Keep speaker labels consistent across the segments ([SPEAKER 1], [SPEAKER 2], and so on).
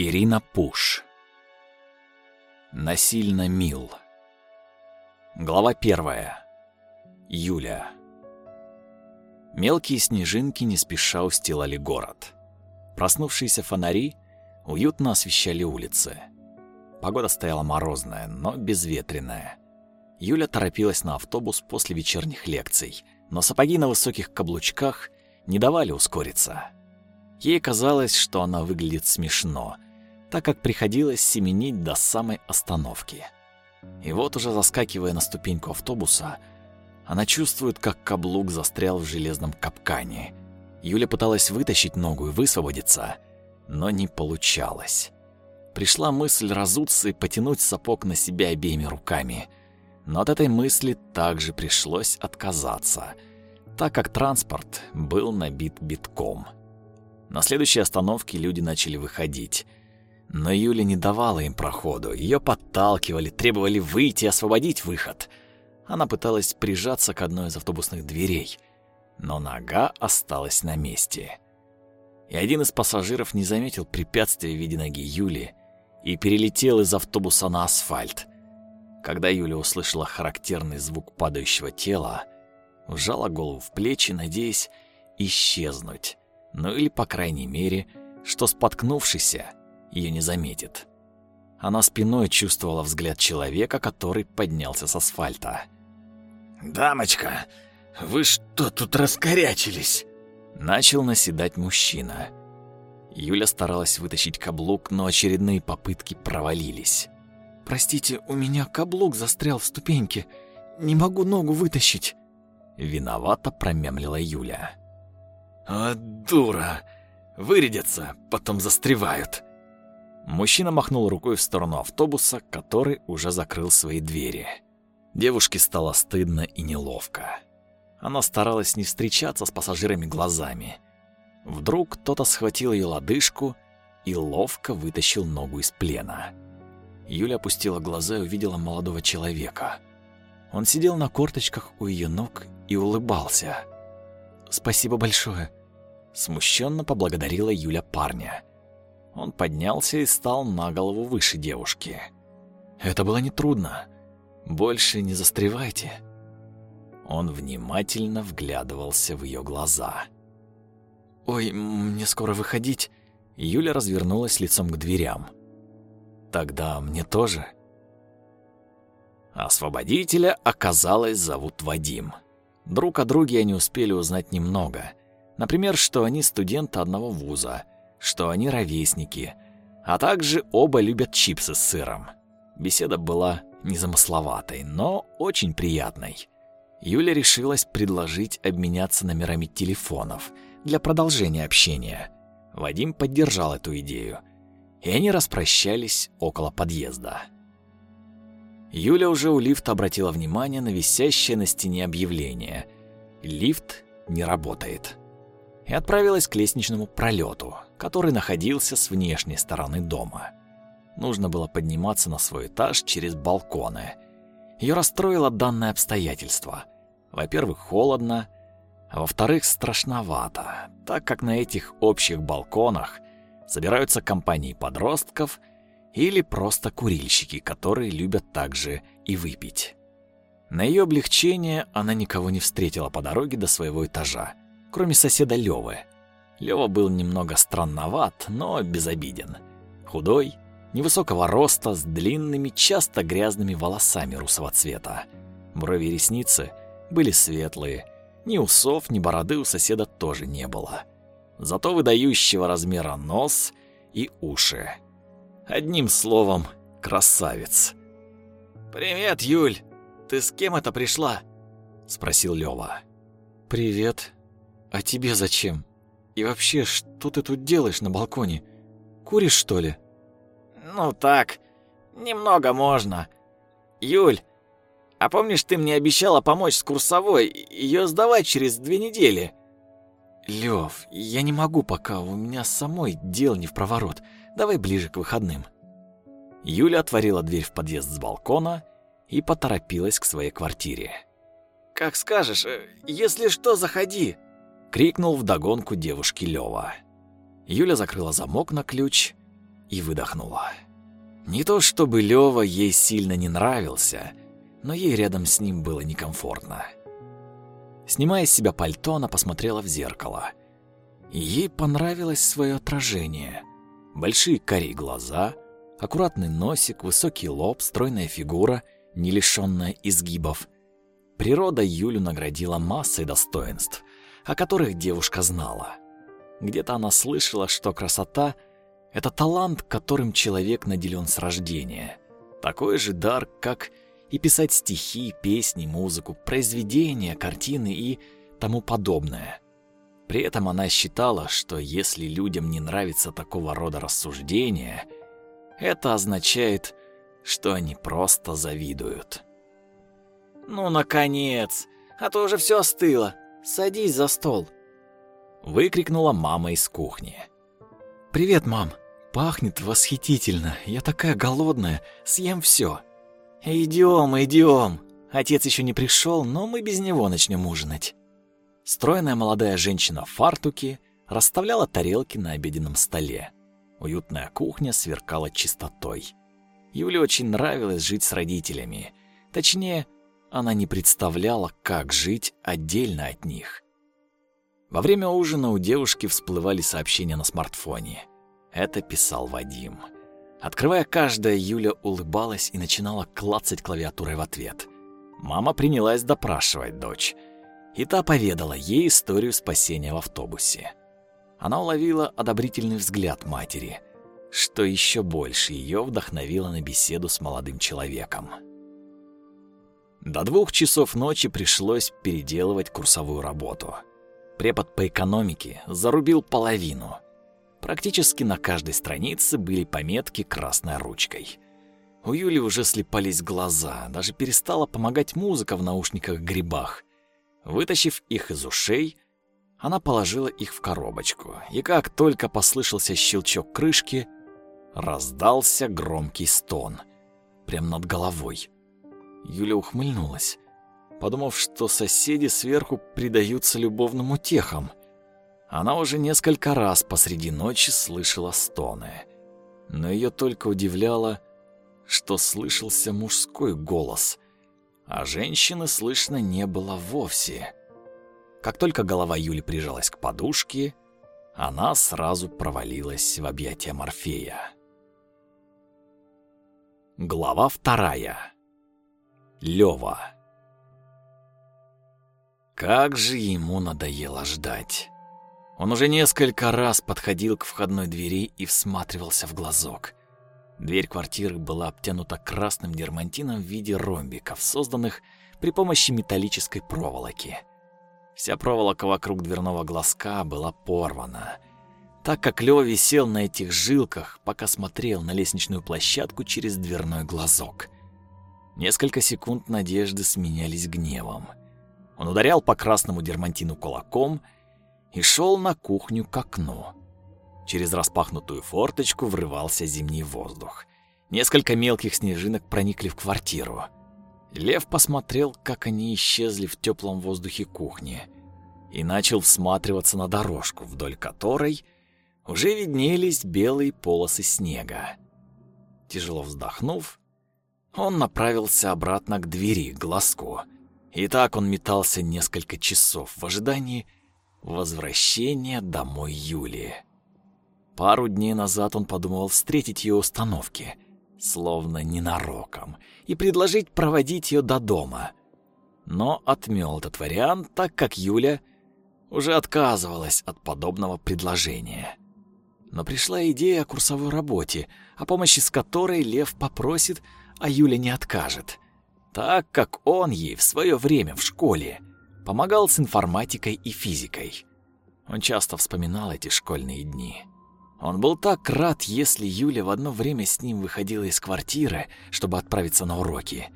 [SPEAKER 1] Ирина Пуш. Насильно мил. Глава первая. Юля. Мелкие снежинки не спеша устилали город. Проснувшиеся фонари уютно освещали улицы. Погода стояла морозная, но безветренная. Юля торопилась на автобус после вечерних лекций, но сапоги на высоких каблучках не давали ускориться. Ей казалось, что она выглядит смешно, так как приходилось семенить до самой остановки. И вот уже заскакивая на ступеньку автобуса, она чувствует, как каблук застрял в железном капкане. Юля пыталась вытащить ногу и высвободиться, но не получалось. Пришла мысль разуться и потянуть сапог на себя обеими руками. Но от этой мысли также пришлось отказаться, так как транспорт был набит битком. На следующей остановке люди начали выходить. Но Юля не давала им проходу. Ее подталкивали, требовали выйти освободить выход. Она пыталась прижаться к одной из автобусных дверей, но нога осталась на месте. И один из пассажиров не заметил препятствия в виде ноги Юли и перелетел из автобуса на асфальт. Когда Юля услышала характерный звук падающего тела, вжала голову в плечи, надеясь исчезнуть ну или, по крайней мере, что споткнувшийся ее не заметит. Она спиной чувствовала взгляд человека, который поднялся с асфальта.
[SPEAKER 2] «Дамочка, вы что тут раскорячились?»
[SPEAKER 1] Начал наседать мужчина. Юля старалась вытащить каблук, но очередные попытки провалились.
[SPEAKER 3] «Простите, у меня каблук застрял в ступеньке. Не могу ногу вытащить».
[SPEAKER 1] Виновато промямлила Юля.
[SPEAKER 2] «А, дура! Вырядятся, потом застревают!»
[SPEAKER 1] Мужчина махнул рукой в сторону автобуса, который уже закрыл свои двери. Девушке стало стыдно и неловко. Она старалась не встречаться с пассажирами глазами. Вдруг кто-то схватил ее лодыжку и ловко вытащил ногу из плена. Юля опустила глаза и увидела молодого человека. Он сидел на корточках у ее ног и улыбался.
[SPEAKER 3] «Спасибо большое»,
[SPEAKER 1] Смущенно поблагодарила Юля парня. Он поднялся и стал на голову выше девушки. Это было нетрудно. Больше не застревайте. Он внимательно вглядывался в ее глаза.
[SPEAKER 3] «Ой, мне скоро выходить».
[SPEAKER 1] Юля развернулась лицом к дверям. «Тогда мне тоже». Освободителя, оказалось, зовут Вадим. Друг о друге они успели узнать немного. Например, что они студенты одного вуза, что они ровесники, а также оба любят чипсы с сыром. Беседа была незамысловатой, но очень приятной. Юля решилась предложить обменяться номерами телефонов для продолжения общения. Вадим поддержал эту идею, и они распрощались около подъезда. Юля уже у лифта обратила внимание на висящее на стене объявление. Лифт не работает и отправилась к лестничному пролету, который находился с внешней стороны дома. Нужно было подниматься на свой этаж через балконы. Ее расстроило данное обстоятельство. Во-первых, холодно, а во-вторых, страшновато, так как на этих общих балконах собираются компании подростков или просто курильщики, которые любят также и выпить. На ее облегчение она никого не встретила по дороге до своего этажа кроме соседа Лёвы. Лёва был немного странноват, но безобиден. Худой, невысокого роста, с длинными, часто грязными волосами русого цвета. Брови и ресницы были светлые, ни усов, ни бороды у соседа тоже не было. Зато выдающего размера нос и уши. Одним словом, красавец.
[SPEAKER 2] «Привет, Юль! Ты с кем это пришла?» — спросил Лёва.
[SPEAKER 3] «Привет», «А тебе зачем? И вообще, что ты тут делаешь на балконе? Куришь, что ли?»
[SPEAKER 2] «Ну так, немного можно. Юль, а помнишь, ты мне обещала помочь с курсовой, ее сдавать через две недели?»
[SPEAKER 3] «Лёв, я не могу пока, у меня самой дел не в проворот. Давай ближе к выходным».
[SPEAKER 1] Юля отворила дверь в подъезд с балкона и поторопилась к своей квартире.
[SPEAKER 2] «Как скажешь, э, если что, заходи»,
[SPEAKER 1] крикнул вдогонку девушке Лёва. Юля закрыла замок на ключ и выдохнула. Не то чтобы Лёва ей сильно не нравился, но ей рядом с ним было некомфортно. Снимая с себя пальто, она посмотрела в зеркало. И ей понравилось свое отражение. Большие карие глаза, аккуратный носик, высокий лоб, стройная фигура, не лишенная изгибов. Природа Юлю наградила массой достоинств, о которых девушка знала. Где-то она слышала, что красота — это талант, которым человек наделен с рождения. Такой же дар, как и писать стихи, песни, музыку, произведения, картины и тому подобное. При этом она считала, что если людям не нравится такого рода рассуждения, это означает, что они просто завидуют.
[SPEAKER 2] «Ну, наконец! А то уже все остыло. Садись за стол!»
[SPEAKER 1] Выкрикнула мама из кухни.
[SPEAKER 3] «Привет, мам! Пахнет восхитительно. Я такая голодная. Съем все.
[SPEAKER 2] «Идем, идем. Отец еще не пришел, но мы без него начнем ужинать».
[SPEAKER 1] Стройная молодая женщина в фартуке расставляла тарелки на обеденном столе. Уютная кухня сверкала чистотой. Юле очень нравилось жить с родителями. Точнее, она не представляла, как жить отдельно от них. Во время ужина у девушки всплывали сообщения на смартфоне. Это писал Вадим. Открывая каждое, Юля улыбалась и начинала клацать клавиатурой в ответ. Мама принялась допрашивать дочь. И та поведала ей историю спасения в автобусе. Она уловила одобрительный взгляд матери, что еще больше ее вдохновило на беседу с молодым человеком. До двух часов ночи пришлось переделывать курсовую работу. Препод по экономике зарубил половину – Практически на каждой странице были пометки красной ручкой. У Юли уже слепались глаза, даже перестала помогать музыка в наушниках-грибах. Вытащив их из ушей, она положила их в коробочку, и как только послышался щелчок крышки, раздался громкий стон. Прямо над головой. Юля ухмыльнулась, подумав, что соседи сверху предаются любовным утехам. Она уже несколько раз посреди ночи слышала стоны. Но ее только удивляло, что слышался мужской голос, а женщины слышно не было вовсе. Как только голова Юли прижалась к подушке, она сразу провалилась в объятия Морфея. Глава вторая. Лёва. Как же ему надоело ждать. Он уже несколько раз подходил к входной двери и всматривался в глазок. Дверь квартиры была обтянута красным дермантином в виде ромбиков, созданных при помощи металлической проволоки. Вся проволока вокруг дверного глазка была порвана, так как Лёва висел на этих жилках, пока смотрел на лестничную площадку через дверной глазок. Несколько секунд надежды сменялись гневом. Он ударял по красному дермантину кулаком — и шел на кухню к окну. Через распахнутую форточку врывался зимний воздух. Несколько мелких снежинок проникли в квартиру. Лев посмотрел, как они исчезли в теплом воздухе кухни, и начал всматриваться на дорожку, вдоль которой уже виднелись белые полосы снега. Тяжело вздохнув, он направился обратно к двери, к глазку. И так он метался несколько часов в ожидании, Возвращение домой Юли. Пару дней назад он подумал встретить ее у остановки, словно ненароком, и предложить проводить ее до дома. Но отмел этот вариант, так как Юля уже отказывалась от подобного предложения. Но пришла идея о курсовой работе, о помощи с которой Лев попросит, а Юля не откажет, так как он ей в свое время в школе помогал с информатикой и физикой. Он часто вспоминал эти школьные дни. Он был так рад, если Юля в одно время с ним выходила из квартиры, чтобы отправиться на уроки.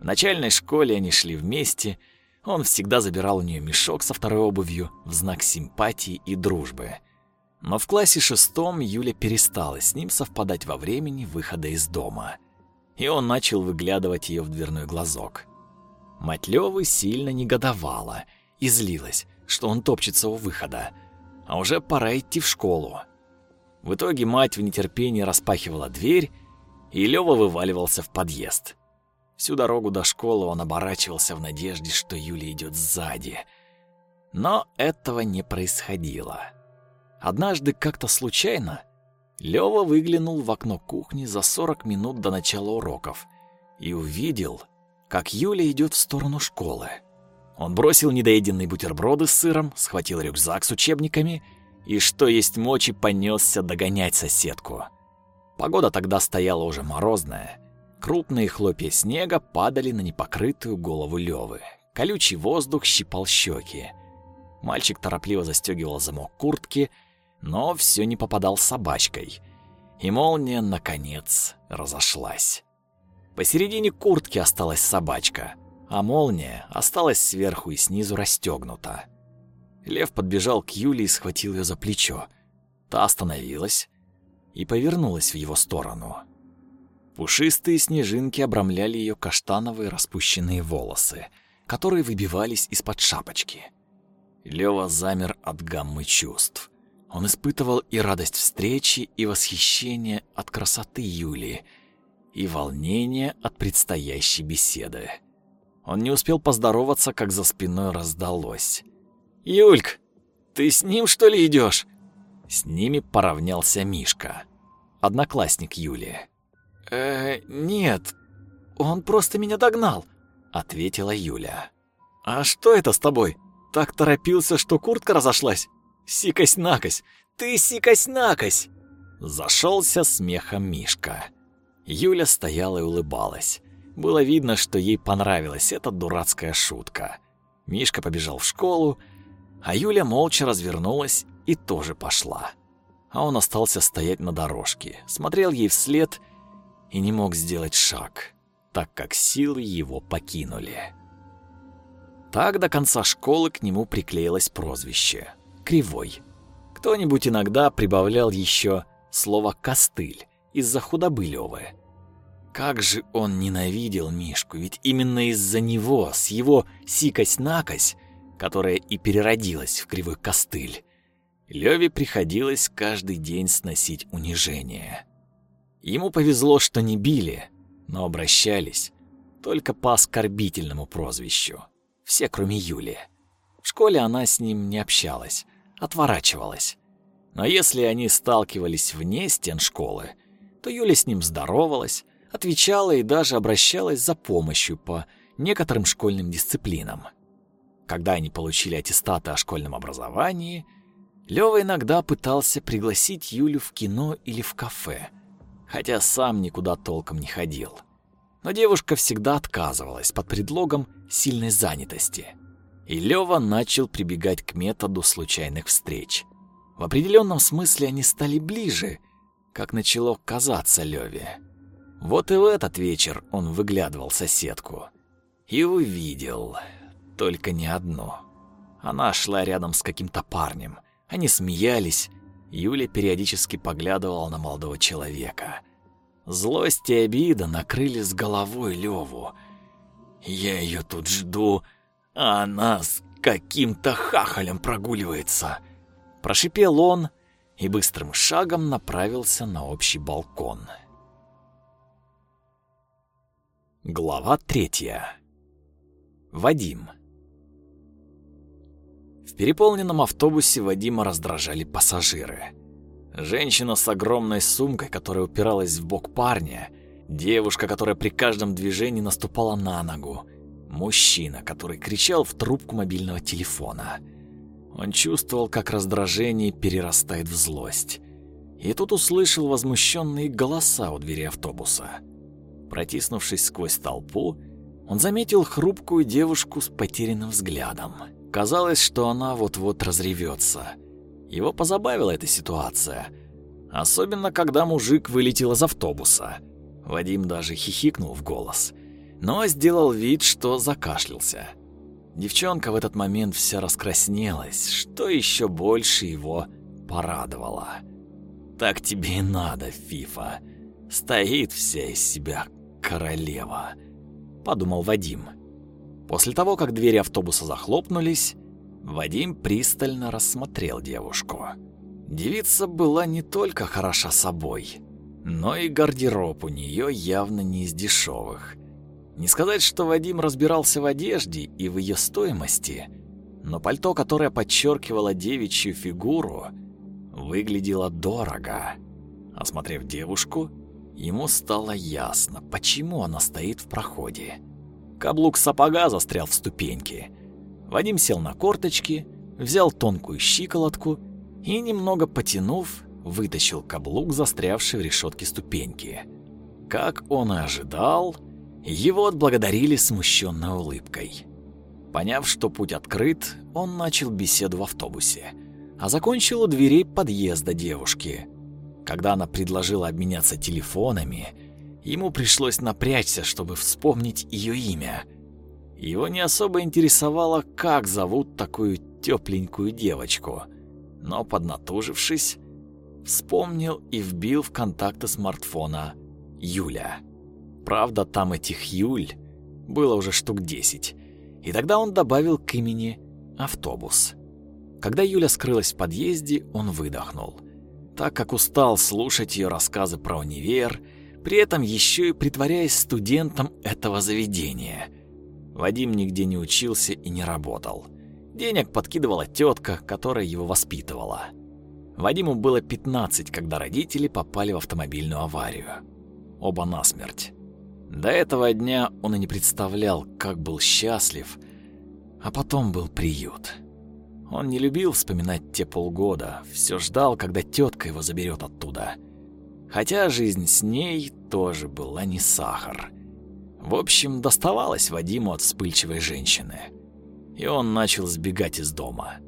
[SPEAKER 1] В начальной школе они шли вместе. Он всегда забирал у нее мешок со второй обувью в знак симпатии и дружбы. Но в классе шестом Юля перестала с ним совпадать во времени выхода из дома. И он начал выглядывать ее в дверной глазок. Мать Лёвы сильно негодовала и злилась, что он топчется у выхода, а уже пора идти в школу. В итоге мать в нетерпении распахивала дверь, и Лёва вываливался в подъезд. Всю дорогу до школы он оборачивался в надежде, что Юля идет сзади. Но этого не происходило. Однажды как-то случайно Лёва выглянул в окно кухни за 40 минут до начала уроков и увидел, как Юля идет в сторону школы. Он бросил недоеденные бутерброды с сыром, схватил рюкзак с учебниками и, что есть мочи, понесся догонять соседку. Погода тогда стояла уже морозная. Крупные хлопья снега падали на непокрытую голову Лёвы. Колючий воздух щипал щеки. Мальчик торопливо застегивал замок куртки, но все не попадал собачкой. И молния, наконец, разошлась. Посередине куртки осталась собачка, а молния осталась сверху и снизу расстегнута. Лев подбежал к Юле и схватил ее за плечо. Та остановилась и повернулась в его сторону. Пушистые снежинки обрамляли ее каштановые распущенные волосы, которые выбивались из-под шапочки. Лева замер от гаммы чувств. Он испытывал и радость встречи, и восхищение от красоты Юлии, и волнение от предстоящей беседы. Он не успел поздороваться, как за спиной раздалось. «Юльк, ты с ним, что ли, идешь? С ними поравнялся Мишка, одноклассник Юлии. «Э, нет, он просто меня догнал», — ответила Юля. «А что это с тобой? Так торопился, что куртка разошлась? Сикось-накось! Ты сикось-накось!» Зашелся смехом Мишка. Юля стояла и улыбалась. Было видно, что ей понравилась эта дурацкая шутка. Мишка побежал в школу, а Юля молча развернулась и тоже пошла. А он остался стоять на дорожке, смотрел ей вслед и не мог сделать шаг, так как силы его покинули. Так до конца школы к нему приклеилось прозвище «Кривой». Кто-нибудь иногда прибавлял еще слово «костыль» из-за худобы Лёвы. Как же он ненавидел Мишку, ведь именно из-за него, с его сикось-накось, которая и переродилась в кривой костыль, Леве приходилось каждый день сносить унижение. Ему повезло, что не били, но обращались только по оскорбительному прозвищу. Все, кроме Юли. В школе она с ним не общалась, отворачивалась. Но если они сталкивались вне стен школы, то Юля с ним здоровалась, отвечала и даже обращалась за помощью по некоторым школьным дисциплинам. Когда они получили аттестаты о школьном образовании – Лёва иногда пытался пригласить Юлю в кино или в кафе, хотя сам никуда толком не ходил. Но девушка всегда отказывалась под предлогом сильной занятости. И Лёва начал прибегать к методу случайных встреч. В определенном смысле они стали ближе, как начало казаться Лёве. Вот и в этот вечер он выглядывал соседку. И увидел, только не одну. Она шла рядом с каким-то парнем, они смеялись. Юля периодически поглядывала на молодого человека. Злость и обида накрыли с головой Леву. «Я ее тут жду, а она с каким-то хахалем прогуливается!» Прошипел он и быстрым шагом направился на общий балкон. Глава третья. Вадим переполненном автобусе Вадима раздражали пассажиры. Женщина с огромной сумкой, которая упиралась в бок парня, девушка, которая при каждом движении наступала на ногу, мужчина, который кричал в трубку мобильного телефона. Он чувствовал, как раздражение перерастает в злость. И тут услышал возмущенные голоса у двери автобуса. Протиснувшись сквозь толпу, он заметил хрупкую девушку с потерянным взглядом. Казалось, что она вот-вот разревется. Его позабавила эта ситуация. Особенно, когда мужик вылетел из автобуса. Вадим даже хихикнул в голос, но сделал вид, что закашлялся. Девчонка в этот момент вся раскраснелась, что еще больше его порадовало. «Так тебе и надо, Фифа. Стоит вся из себя королева», — подумал Вадим. После того, как двери автобуса захлопнулись, Вадим пристально рассмотрел девушку. Девица была не только хороша собой, но и гардероб у нее явно не из дешевых. Не сказать, что Вадим разбирался в одежде и в ее стоимости, но пальто, которое подчеркивало девичью фигуру, выглядело дорого. Осмотрев девушку, ему стало ясно, почему она стоит в проходе. Каблук сапога застрял в ступеньке. Вадим сел на корточки, взял тонкую щиколотку и, немного потянув, вытащил каблук, застрявший в решетке ступеньки. Как он и ожидал, его отблагодарили смущенной улыбкой. Поняв, что путь открыт, он начал беседу в автобусе, а закончил у дверей подъезда девушки. Когда она предложила обменяться телефонами, ему пришлось напрячься, чтобы вспомнить ее имя. Его не особо интересовало, как зовут такую тепленькую девочку, но поднатужившись, вспомнил и вбил в контакты смартфона Юля. Правда, там этих Юль было уже штук десять. И тогда он добавил к имени автобус. Когда Юля скрылась в подъезде, он выдохнул, так как устал слушать ее рассказы про универ, при этом еще и притворяясь студентом этого заведения. Вадим нигде не учился и не работал. Денег подкидывала тетка, которая его воспитывала. Вадиму было 15, когда родители попали в автомобильную аварию. Оба насмерть. До этого дня он и не представлял, как был счастлив, а потом был приют. Он не любил вспоминать те полгода, все ждал, когда тетка его заберет оттуда. Хотя жизнь с ней тоже была не сахар. В общем, доставалось Вадиму от вспыльчивой женщины. И он начал сбегать из дома.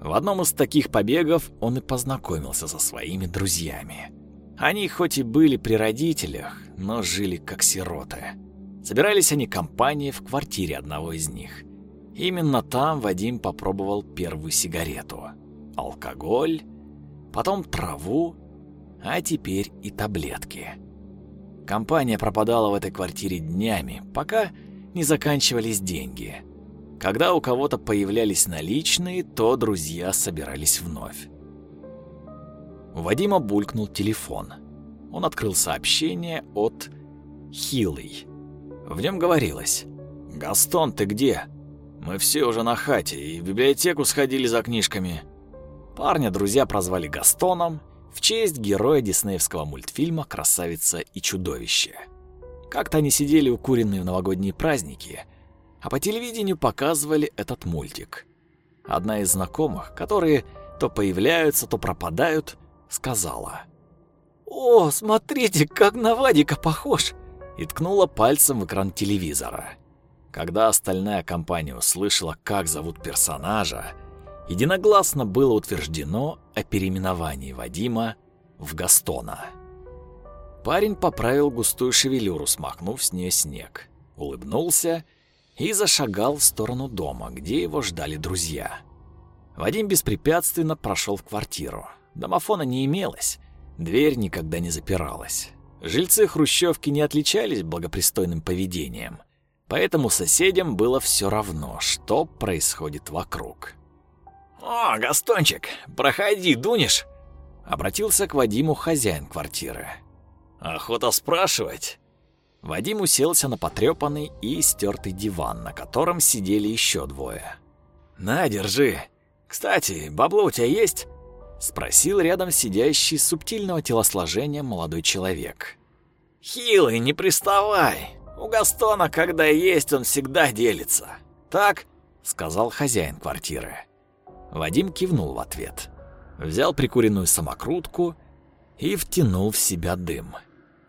[SPEAKER 1] В одном из таких побегов он и познакомился со своими друзьями. Они хоть и были при родителях, но жили как сироты. Собирались они компанией в квартире одного из них. Именно там Вадим попробовал первую сигарету. Алкоголь, потом траву, а теперь и таблетки. Компания пропадала в этой квартире днями, пока не заканчивались деньги. Когда у кого-то появлялись наличные, то друзья собирались вновь. У Вадима булькнул телефон. Он открыл сообщение от Хилый. В нем говорилось «Гастон, ты где? Мы все уже на хате и в библиотеку сходили за книжками». Парня друзья прозвали Gastoном в честь героя диснеевского мультфильма «Красавица и чудовище». Как-то они сидели укуренные в новогодние праздники – а по телевидению показывали этот мультик. Одна из знакомых, которые то появляются, то пропадают, сказала. «О, смотрите, как на Вадика похож!» и ткнула пальцем в экран телевизора. Когда остальная компания услышала, как зовут персонажа, единогласно было утверждено о переименовании Вадима в Гастона. Парень поправил густую шевелюру, смахнув с нее снег, улыбнулся и зашагал в сторону дома, где его ждали друзья. Вадим беспрепятственно прошел в квартиру. Домофона не имелось, дверь никогда не запиралась. Жильцы хрущевки не отличались благопристойным поведением, поэтому соседям было все равно, что происходит вокруг. «О, Гастончик, проходи, дунешь?» Обратился к Вадиму хозяин квартиры. «Охота спрашивать?» Вадим уселся на потрепанный и стертый диван, на котором сидели еще двое. «На, держи. Кстати, бабло у тебя есть?» Спросил рядом сидящий субтильного телосложения молодой человек. «Хилый, не приставай. У Гастона, когда есть, он всегда делится. Так?» Сказал хозяин квартиры. Вадим кивнул в ответ. Взял прикуренную самокрутку и втянул в себя дым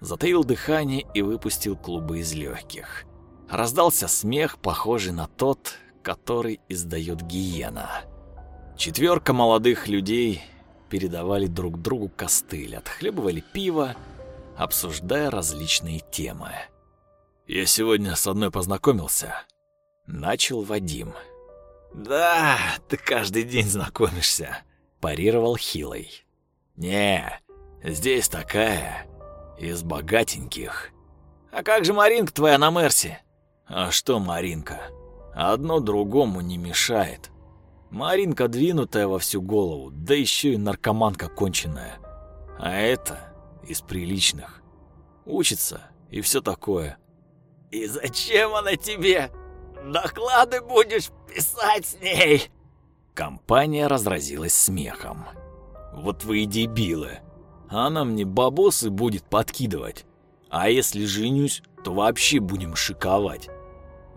[SPEAKER 1] затаил дыхание и выпустил клубы из легких. Раздался смех, похожий на тот, который издает гиена. Четверка молодых людей передавали друг другу костыль, отхлебывали пиво, обсуждая различные темы. «Я сегодня с одной познакомился», — начал Вадим. «Да, ты каждый день знакомишься», — парировал Хилой. «Не, здесь такая, из богатеньких. А как же Маринка твоя на Мерсе? А что Маринка? Одно другому не мешает. Маринка двинутая во всю голову, да еще и наркоманка конченая. А это из приличных. Учится и все такое.
[SPEAKER 2] И зачем она тебе? Доклады будешь писать с ней?
[SPEAKER 1] Компания разразилась смехом. Вот вы и дебилы. Она мне бабосы будет подкидывать. А если женюсь, то вообще будем шиковать.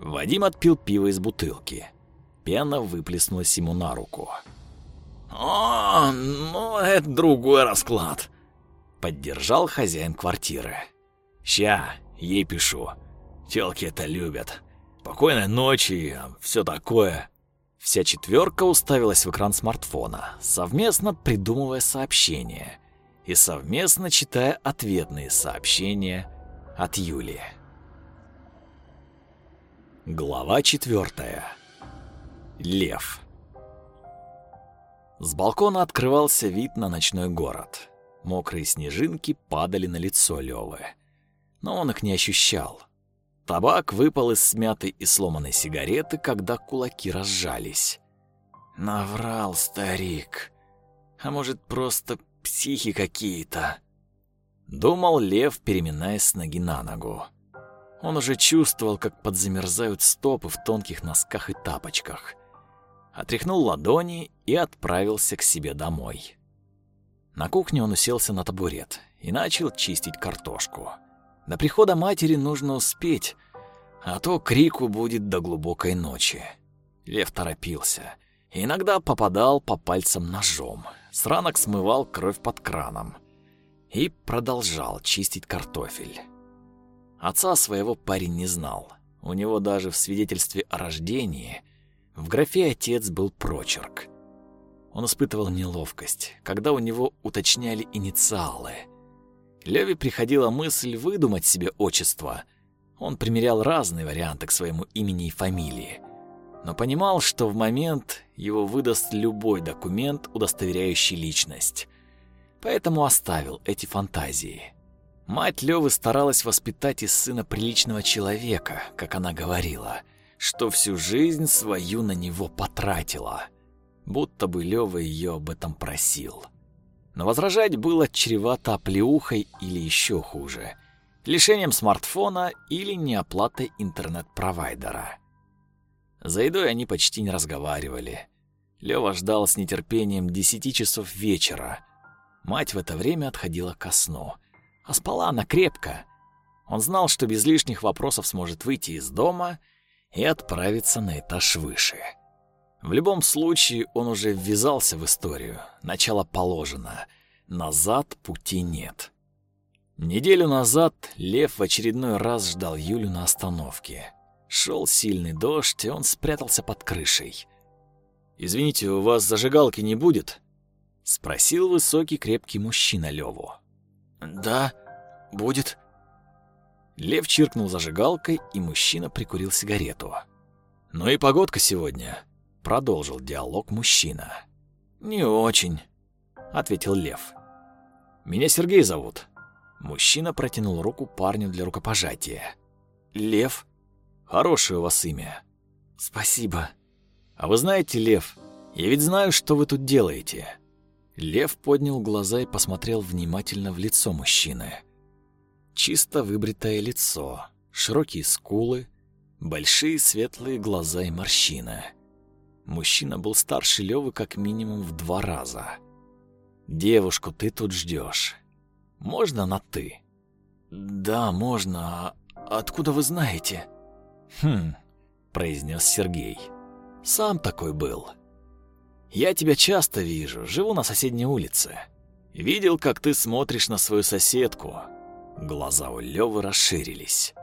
[SPEAKER 1] Вадим отпил пиво из бутылки. Пена выплеснулась ему на руку.
[SPEAKER 2] «О, ну это другой расклад», —
[SPEAKER 1] поддержал хозяин квартиры. «Ща, ей пишу. Телки это любят. Спокойной ночи, все такое». Вся четверка уставилась в экран смартфона, совместно придумывая сообщения и совместно читая ответные сообщения от Юли. Глава четвертая. Лев. С балкона открывался вид на ночной город. Мокрые снежинки падали на лицо Лёвы. Но он их не ощущал. Табак выпал из смятой и сломанной сигареты, когда кулаки разжались. Наврал старик. А может, просто психи какие-то? Думал Лев, переминаясь с ноги на ногу. Он уже чувствовал, как подзамерзают стопы в тонких носках и тапочках отряхнул ладони и отправился к себе домой. На кухне он уселся на табурет и начал чистить картошку. До прихода матери нужно успеть, а то крику будет до глубокой ночи. Лев торопился. Иногда попадал по пальцам ножом, с ранок смывал кровь под краном и продолжал чистить картофель. Отца своего парень не знал. У него даже в свидетельстве о рождении в графе «отец» был прочерк. Он испытывал неловкость, когда у него уточняли инициалы. Леве приходила мысль выдумать себе отчество. Он примерял разные варианты к своему имени и фамилии, но понимал, что в момент его выдаст любой документ, удостоверяющий личность. Поэтому оставил эти фантазии. Мать Левы старалась воспитать из сына приличного человека, как она говорила – что всю жизнь свою на него потратила. Будто бы Лёва её об этом просил. Но возражать было чревато оплеухой или ещё хуже. Лишением смартфона или неоплатой интернет-провайдера. За едой они почти не разговаривали. Лёва ждал с нетерпением десяти часов вечера. Мать в это время отходила ко сну. А спала она крепко. Он знал, что без лишних вопросов сможет выйти из дома — и отправиться на этаж выше. В любом случае он уже ввязался в историю. Начало положено. Назад пути нет. Неделю назад Лев в очередной раз ждал Юлю на остановке. Шел сильный дождь, и он спрятался под крышей. «Извините, у вас зажигалки не будет?» — спросил высокий крепкий мужчина Леву.
[SPEAKER 3] «Да, будет»,
[SPEAKER 1] Лев чиркнул зажигалкой, и мужчина прикурил сигарету. «Ну и погодка сегодня», — продолжил диалог мужчина.
[SPEAKER 3] «Не очень», — ответил Лев.
[SPEAKER 1] «Меня Сергей зовут». Мужчина протянул руку парню для рукопожатия.
[SPEAKER 3] «Лев?»
[SPEAKER 1] «Хорошее у вас имя».
[SPEAKER 3] «Спасибо».
[SPEAKER 1] «А вы знаете, Лев, я ведь знаю, что вы тут делаете». Лев поднял глаза и посмотрел внимательно в лицо мужчины. Чисто выбритое лицо, широкие скулы, большие светлые глаза и морщины. Мужчина был старше Лёвы как минимум в два раза. «Девушку ты тут ждешь. Можно на «ты»?»
[SPEAKER 3] «Да, можно. А откуда вы знаете?»
[SPEAKER 1] «Хм», — произнес Сергей. «Сам такой был. Я тебя часто вижу, живу на соседней улице. Видел, как ты смотришь на свою соседку, Глаза у Лёвы расширились.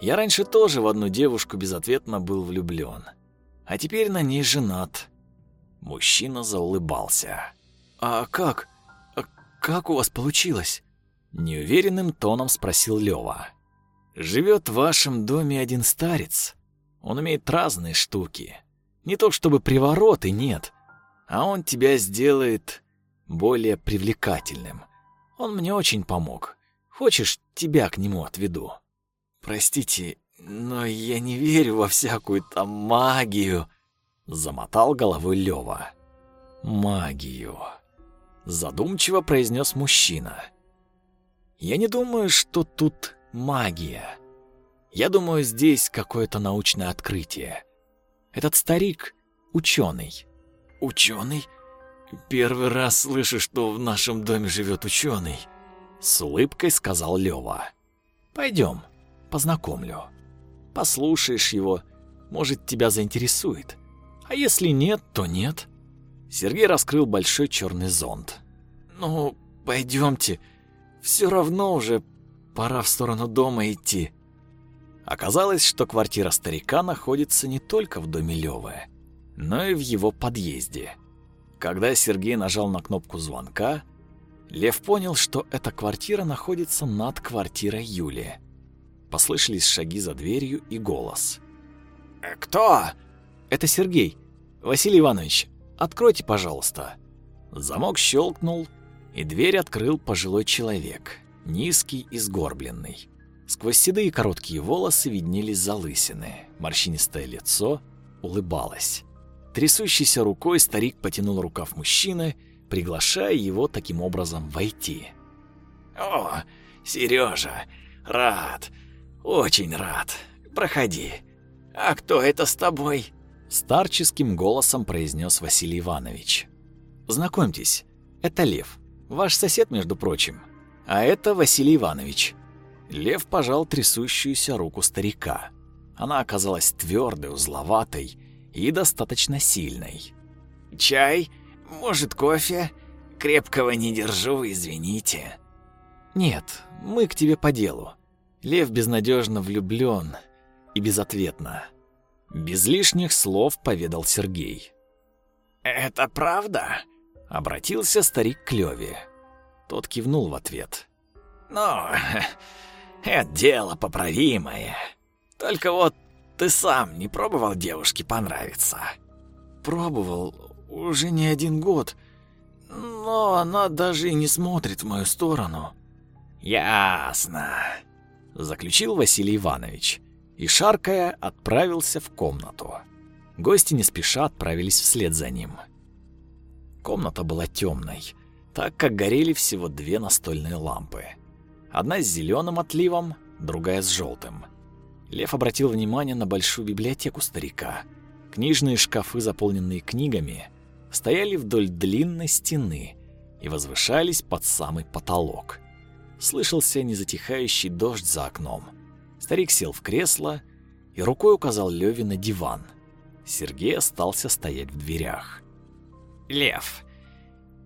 [SPEAKER 1] Я раньше тоже в одну девушку безответно был влюблён, а теперь на ней женат. Мужчина заулыбался.
[SPEAKER 3] А как? А как у вас получилось?
[SPEAKER 1] неуверенным тоном спросил Лёва. Живёт в вашем доме один старец. Он умеет разные штуки. Не то чтобы привороты, нет, а он тебя сделает более привлекательным. Он мне очень помог. Хочешь, тебя к нему отведу?
[SPEAKER 3] Простите, но я не верю во всякую там магию.
[SPEAKER 1] Замотал головой Лёва. Магию. Задумчиво произнес мужчина. Я не думаю, что тут магия. Я думаю, здесь какое-то научное открытие. Этот старик — ученый. Ученый? Первый раз слышу, что в нашем доме живет ученый. С улыбкой сказал Лева. Пойдем, познакомлю. Послушаешь его, может, тебя заинтересует. А если нет, то нет. Сергей раскрыл большой черный зонт. Ну, пойдемте. Все равно уже пора в сторону дома идти. Оказалось, что квартира старика находится не только в доме Лёвы, но и в его подъезде. Когда Сергей нажал на кнопку звонка, Лев понял, что эта квартира находится над квартирой Юли. Послышались шаги за дверью и голос.
[SPEAKER 2] «Кто?»
[SPEAKER 1] «Это Сергей. Василий Иванович, откройте, пожалуйста». Замок щелкнул, и дверь открыл пожилой человек, низкий и сгорбленный. Сквозь седые короткие волосы виднелись залысины, морщинистое лицо улыбалось. Трясущейся рукой старик потянул рукав мужчины, приглашая его таким образом войти.
[SPEAKER 2] «О, Сережа, рад, очень рад. Проходи. А кто это с тобой?»
[SPEAKER 1] Старческим голосом произнес Василий Иванович. «Знакомьтесь, это Лев, ваш сосед, между прочим. А это Василий Иванович». Лев пожал трясущуюся руку старика. Она оказалась твердой, узловатой и достаточно сильной.
[SPEAKER 2] «Чай? Может, кофе? Крепкого не держу, извините».
[SPEAKER 1] «Нет, мы к тебе по делу. Лев безнадежно влюблен и безответно». Без лишних слов поведал Сергей.
[SPEAKER 2] «Это правда?»
[SPEAKER 1] — обратился старик к Леве. Тот кивнул в ответ.
[SPEAKER 2] «Ну, это дело поправимое. Только вот ты сам не пробовал девушке понравиться?»
[SPEAKER 3] «Пробовал уже не один год, но она даже и не смотрит в мою сторону».
[SPEAKER 2] «Ясно», —
[SPEAKER 1] заключил Василий Иванович и, шаркая, отправился в комнату. Гости не спеша отправились вслед за ним. Комната была темной, так как горели всего две настольные лампы. Одна с зеленым отливом, другая с желтым. Лев обратил внимание на большую библиотеку старика. Книжные шкафы, заполненные книгами, стояли вдоль длинной стены и возвышались под самый потолок. Слышался незатихающий дождь за окном. Старик сел в кресло и рукой указал Леве на диван. Сергей остался стоять в дверях.
[SPEAKER 2] «Лев,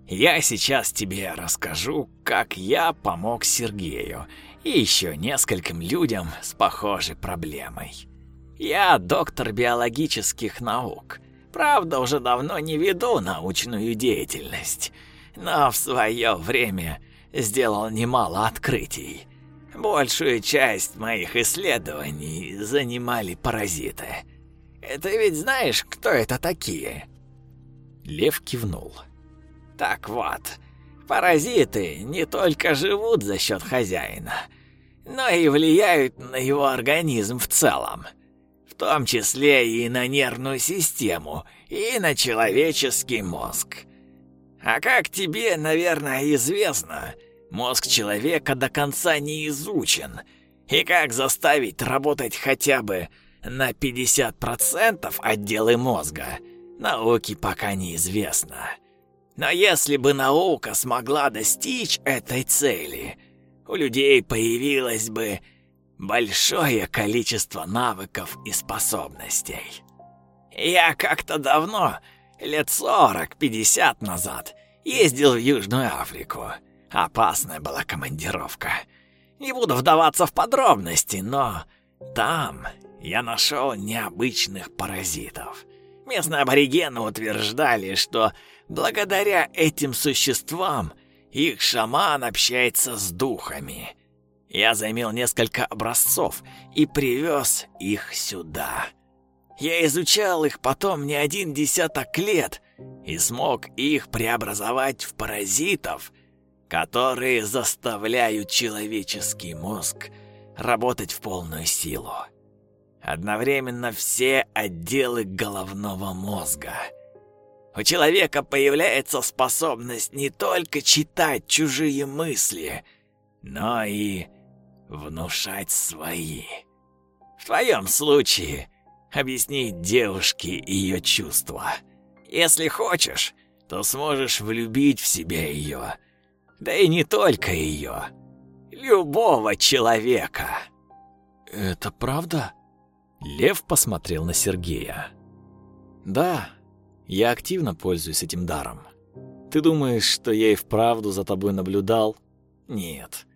[SPEAKER 2] я сейчас тебе расскажу, как я помог Сергею и еще нескольким людям с похожей проблемой. Я доктор биологических наук. Правда, уже давно не веду научную деятельность, но в свое время сделал немало открытий. Большую часть моих исследований занимали паразиты. Ты ведь знаешь, кто это такие?
[SPEAKER 1] Лев кивнул.
[SPEAKER 2] Так вот, паразиты не только живут за счет хозяина, но и влияют на его организм в целом, том числе и на нервную систему, и на человеческий мозг. А как тебе, наверное, известно, Мозг человека до конца не изучен, и как заставить работать хотя бы на 50% отделы мозга, науке пока неизвестно. Но если бы наука смогла достичь этой цели, у людей появилось бы большое количество навыков и способностей. Я как-то давно, лет 40-50 назад, ездил в Южную Африку – Опасная была командировка. Не буду вдаваться в подробности, но там я нашел необычных паразитов. Местные аборигены утверждали, что благодаря этим существам их шаман общается с духами. Я заимел несколько образцов и привез их сюда. Я изучал их потом не один десяток лет и смог их преобразовать в паразитов, которые заставляют человеческий мозг работать в полную силу. одновременно все отделы головного мозга. У человека появляется способность не только читать чужие мысли, но и внушать свои. В твоем случае объяснить девушке ее чувства. Если хочешь, то сможешь влюбить в себя ее. Да и не только ее. Любого человека.
[SPEAKER 3] Это правда? Лев посмотрел на Сергея. Да, я активно пользуюсь этим даром. Ты думаешь, что я и вправду за тобой наблюдал? Нет.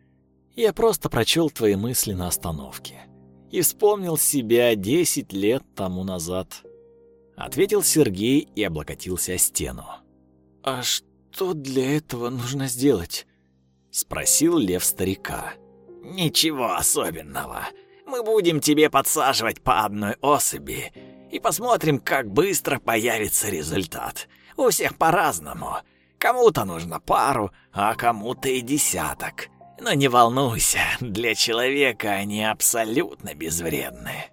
[SPEAKER 3] Я просто прочел твои мысли на остановке и вспомнил себя десять лет тому назад. Ответил Сергей и облокотился о стену. А что для этого нужно сделать? спросил Лев старика.
[SPEAKER 2] Ничего особенного. Мы будем тебе подсаживать по одной особи и посмотрим, как быстро появится результат. У всех по-разному. Кому-то нужно пару, а кому-то и десяток. Но не волнуйся, для человека они абсолютно безвредны.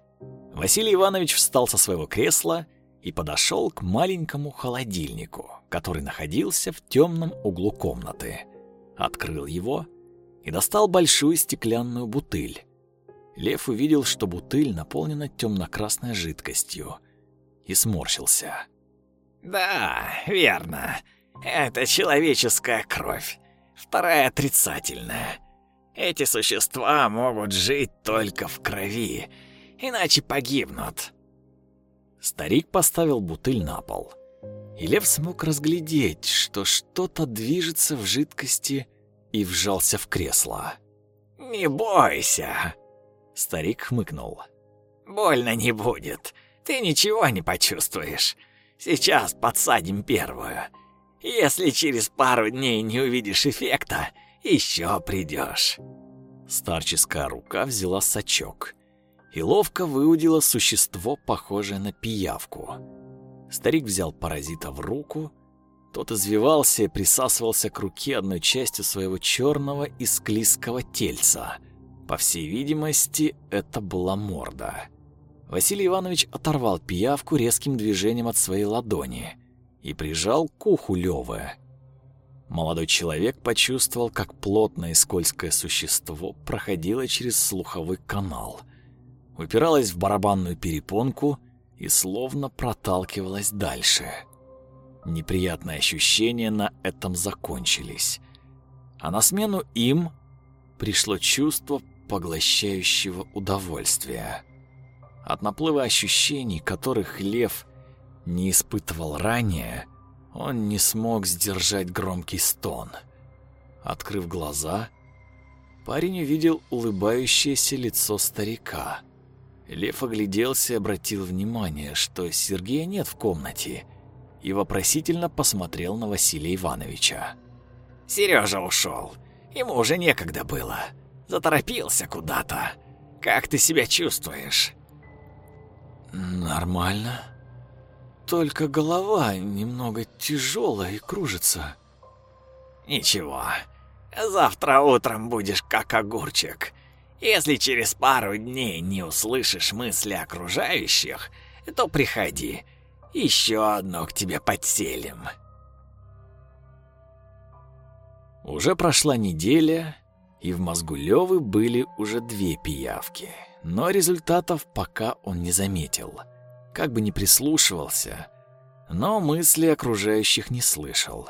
[SPEAKER 1] Василий Иванович встал со своего кресла и подошел к маленькому холодильнику, который находился в темном углу комнаты. Открыл его и достал большую стеклянную бутыль. Лев увидел, что бутыль наполнена темно-красной жидкостью, и сморщился.
[SPEAKER 2] «Да, верно. Это человеческая кровь. Вторая отрицательная. Эти существа могут жить только в крови, иначе погибнут».
[SPEAKER 1] Старик поставил бутыль на пол, и Лев смог разглядеть, что что-то движется в жидкости и вжался в кресло.
[SPEAKER 2] «Не бойся!»
[SPEAKER 1] Старик хмыкнул.
[SPEAKER 2] «Больно не будет. Ты ничего не почувствуешь. Сейчас подсадим первую. Если через пару дней не увидишь эффекта, еще придешь».
[SPEAKER 1] Старческая рука взяла сачок и ловко выудила существо, похожее на пиявку. Старик взял паразита в руку, тот извивался и присасывался к руке одной частью своего черного и склизкого тельца — по всей видимости, это была морда. Василий Иванович оторвал пиявку резким движением от своей ладони и прижал к уху Лёвы. Молодой человек почувствовал, как плотное и скользкое существо проходило через слуховой канал, упиралось в барабанную перепонку и словно проталкивалось дальше. Неприятные ощущения на этом закончились. А на смену им пришло чувство поглощающего удовольствия. От наплыва ощущений, которых Лев не испытывал ранее, он не смог сдержать громкий стон. Открыв глаза, парень увидел улыбающееся лицо старика. Лев огляделся и обратил внимание, что Сергея нет в комнате, и вопросительно посмотрел на Василия Ивановича.
[SPEAKER 2] «Сережа ушел. Ему уже некогда было. Заторопился куда-то. Как ты себя чувствуешь?»
[SPEAKER 3] «Нормально. Только голова немного тяжелая и кружится».
[SPEAKER 2] «Ничего. Завтра утром будешь как огурчик. Если через пару дней не услышишь мысли окружающих, то приходи. Еще одно к тебе подселим».
[SPEAKER 1] Уже прошла неделя, и в мозгу Лёвы были уже две пиявки. Но результатов пока он не заметил. Как бы ни прислушивался, но мысли окружающих не слышал.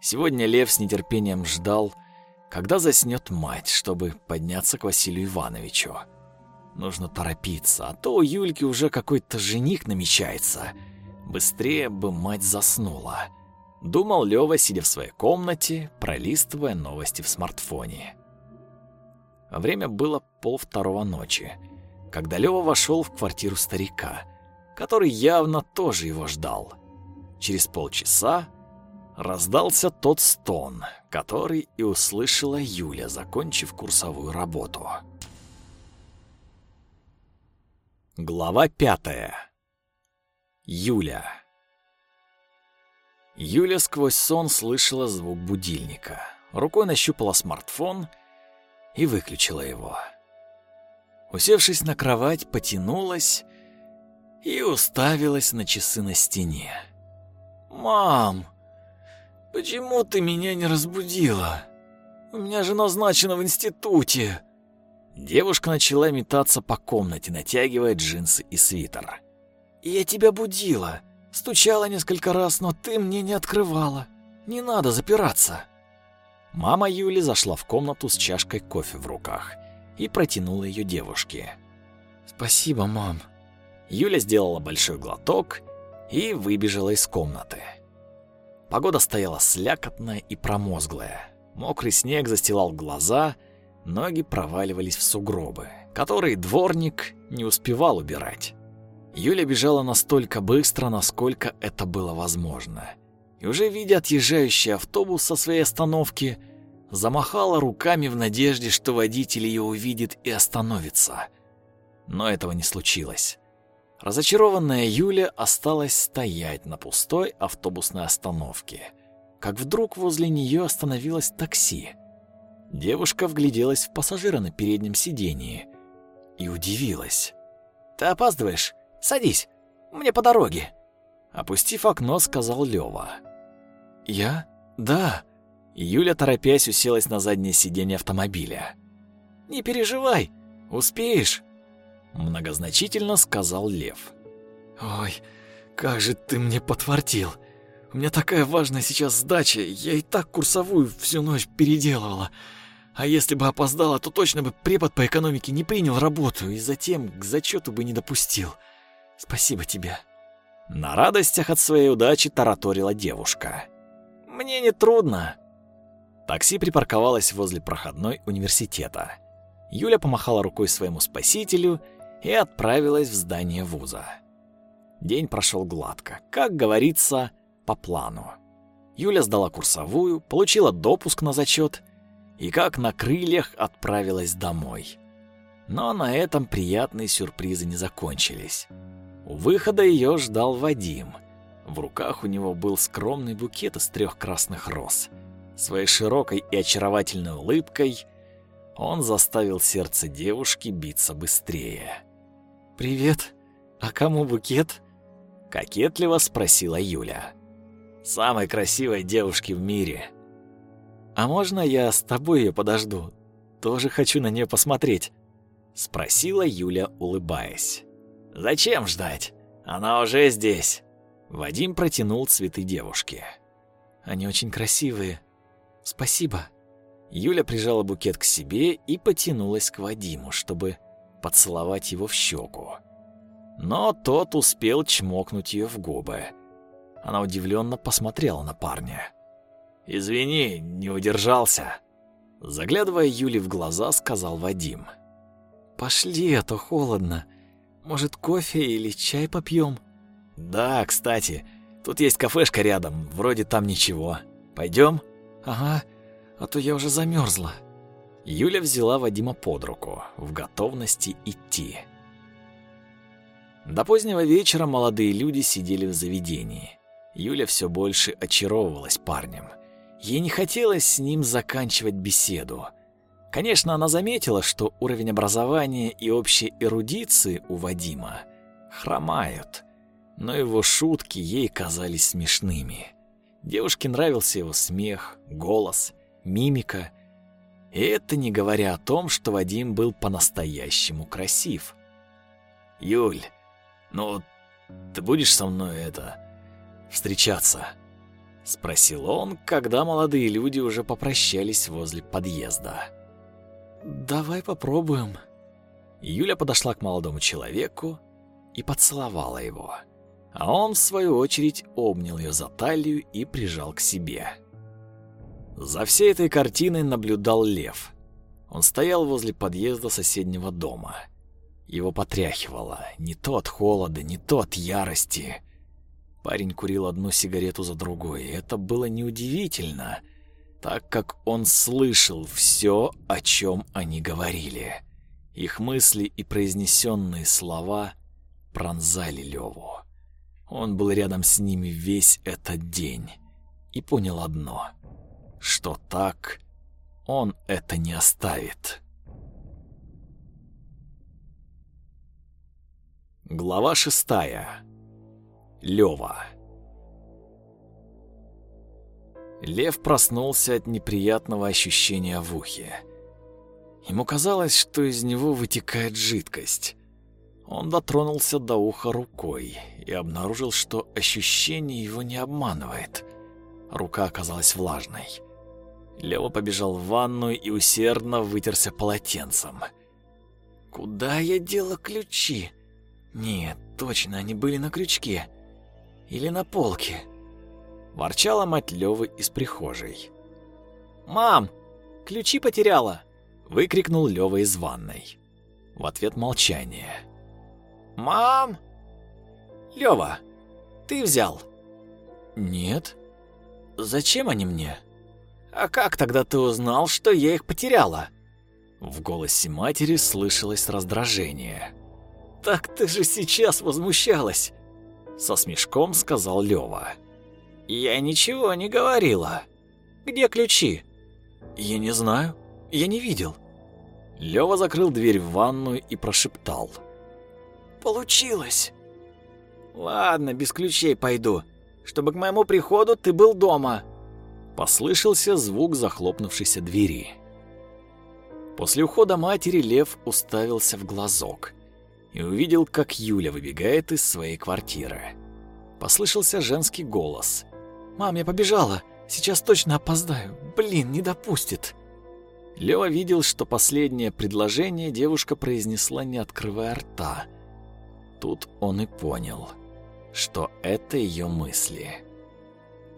[SPEAKER 1] Сегодня Лев с нетерпением ждал, когда заснёт мать, чтобы подняться к Василию Ивановичу. Нужно торопиться, а то у Юльки уже какой-то жених намечается. Быстрее бы мать заснула. Думал Лёва, сидя в своей комнате, пролистывая новости в смартфоне. Время было полвторого ночи, когда Лёва вошел в квартиру старика, который явно тоже его ждал. Через полчаса раздался тот стон, который и услышала Юля, закончив курсовую работу. Глава пятая. Юля. Юля сквозь сон слышала звук будильника. Рукой нащупала смартфон и выключила его.
[SPEAKER 3] Усевшись на кровать, потянулась и уставилась на часы на стене. «Мам, почему ты меня не разбудила? У меня же назначено в институте». Девушка начала метаться по комнате, натягивая джинсы и свитер. «Я тебя будила, стучала несколько раз, но ты мне не открывала. Не надо запираться». Мама Юли зашла в комнату с чашкой кофе в руках и протянула ее девушке. «Спасибо, мам». Юля сделала большой глоток и выбежала из комнаты. Погода стояла слякотная и промозглая. Мокрый снег застилал глаза, ноги проваливались в сугробы, которые дворник не успевал убирать. Юля бежала настолько быстро, насколько это было возможно. И уже видя отъезжающий автобус со своей остановки, замахала руками в надежде, что водитель ее увидит и остановится. Но этого не случилось. Разочарованная Юля осталась стоять на пустой автобусной остановке, как вдруг возле нее остановилось такси. Девушка вгляделась в пассажира на переднем сидении и удивилась. «Ты опаздываешь? Садись, мне по дороге!» Опустив окно, сказал Лёва. «Я? Да!» Юля, торопясь, уселась на заднее сиденье автомобиля. «Не переживай, успеешь!» Многозначительно сказал Лев. «Ой, как же ты мне подфартил! У меня такая важная сейчас сдача, я и так курсовую всю ночь переделывала. А если бы опоздала, то точно бы препод по экономике не принял работу и затем к зачету бы не допустил. Спасибо тебе». На радостях от своей удачи тараторила девушка. «Мне не трудно». Такси припарковалось возле проходной университета. Юля помахала рукой своему спасителю и отправилась в здание вуза. День прошел гладко, как говорится, по плану. Юля сдала курсовую, получила допуск на зачет и как на крыльях отправилась домой. Но на этом приятные сюрпризы не закончились. У выхода ее ждал Вадим. В руках у него был скромный букет из трех красных роз. Своей широкой и очаровательной улыбкой он заставил сердце девушки биться быстрее. «Привет. А кому букет?» — кокетливо спросила Юля. «Самой красивой девушки в мире». «А можно я с тобой ее подожду? Тоже хочу на нее посмотреть», — спросила Юля, улыбаясь. «Зачем ждать? Она уже здесь». Вадим протянул цветы девушке. «Они очень красивые. Спасибо». Юля прижала букет к себе и потянулась к Вадиму, чтобы поцеловать его в щеку. Но тот успел чмокнуть ее в губы. Она удивленно посмотрела на парня. «Извини, не удержался». Заглядывая Юле в глаза, сказал Вадим. «Пошли, а то холодно. Может, кофе или чай попьем?» «Да, кстати, тут есть кафешка рядом, вроде там ничего. Пойдем?» «Ага, а то я уже замерзла». Юля взяла Вадима под руку, в готовности идти. До позднего вечера молодые люди сидели в заведении. Юля все больше очаровывалась парнем. Ей не хотелось с ним заканчивать беседу. Конечно, она заметила, что уровень образования и общей эрудиции у Вадима хромают, но его шутки ей казались смешными. Девушке нравился его смех, голос, мимика и это не говоря о том, что Вадим был по-настоящему красив. «Юль, ну, ты будешь со мной это... встречаться?» Спросил он, когда молодые люди уже попрощались возле подъезда. «Давай попробуем». Юля подошла к молодому человеку и поцеловала его. А он, в свою очередь, обнял ее за талию и прижал к себе. За всей этой картиной наблюдал Лев. Он стоял возле подъезда соседнего дома. Его потряхивало, не то от холода, не то от ярости. Парень курил одну сигарету за другой, и это было неудивительно, так как он слышал все, о чем они говорили. Их мысли и произнесенные слова пронзали Леву. Он был рядом с ними весь этот день и понял одно — что так он это не оставит.
[SPEAKER 1] Глава шестая. Лёва. Лев проснулся от неприятного ощущения в ухе. Ему казалось, что из него вытекает жидкость. Он дотронулся до уха рукой и обнаружил, что ощущение его не обманывает. Рука оказалась влажной. Лева побежал в ванную и усердно вытерся полотенцем. «Куда я дела ключи?» «Нет, точно, они были на крючке. Или на полке». Ворчала мать Лёвы из прихожей. «Мам, ключи потеряла!» Выкрикнул Лёва из ванной. В ответ молчание. «Мам!» «Лёва, ты взял?» «Нет. Зачем они мне?» «А как тогда ты узнал, что я их потеряла?» В голосе матери слышалось раздражение. «Так ты же сейчас возмущалась!» Со смешком сказал Лёва. «Я ничего не говорила. Где ключи?» «Я не знаю. Я не видел». Лёва закрыл дверь в ванную и прошептал. «Получилось!» «Ладно, без ключей пойду, чтобы к моему приходу ты был дома!» Послышался звук захлопнувшейся двери. После ухода матери Лев уставился в глазок и увидел, как Юля выбегает из своей квартиры. Послышался женский голос. «Мам, я побежала! Сейчас точно опоздаю! Блин, не допустит!» Лева видел, что последнее предложение девушка произнесла, не открывая рта. Тут он и понял, что это ее мысли.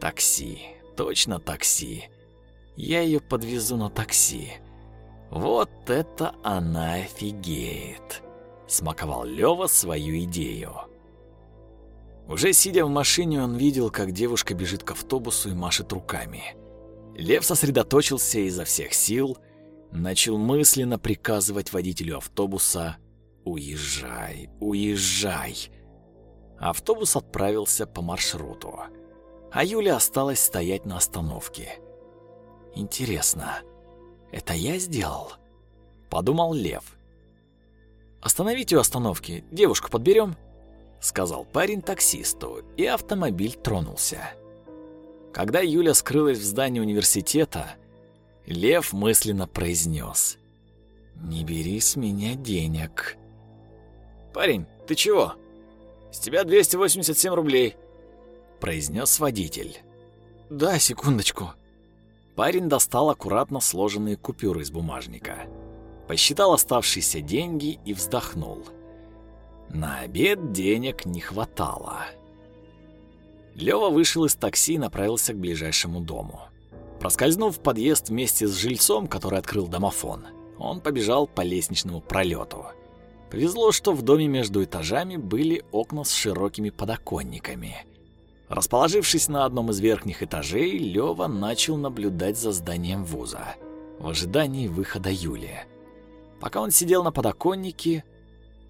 [SPEAKER 1] Такси, точно такси. Я ее подвезу на такси. Вот это она офигеет. Смаковал Лева свою идею. Уже сидя в машине, он видел, как девушка бежит к автобусу и машет руками. Лев сосредоточился изо всех сил, начал мысленно приказывать водителю автобуса «Уезжай, уезжай». Автобус отправился по маршруту, а Юля осталась стоять на остановке. «Интересно, это я сделал?» – подумал Лев. «Остановите у остановки, девушку подберем», – сказал парень таксисту, и автомобиль тронулся. Когда Юля скрылась в здании университета, Лев мысленно произнес. «Не бери с меня денег». «Парень, ты чего? С тебя 287 рублей», — произнес водитель. «Да, секундочку». Парень достал аккуратно сложенные купюры из бумажника, посчитал оставшиеся деньги и вздохнул. На обед денег не хватало. Лёва вышел из такси и направился к ближайшему дому. Проскользнув в подъезд вместе с жильцом, который открыл домофон, он побежал по лестничному пролету. Повезло, что в доме между этажами были окна с широкими подоконниками. Расположившись на одном из верхних этажей, Лёва начал наблюдать за зданием вуза в ожидании выхода Юли. Пока он сидел на подоконнике,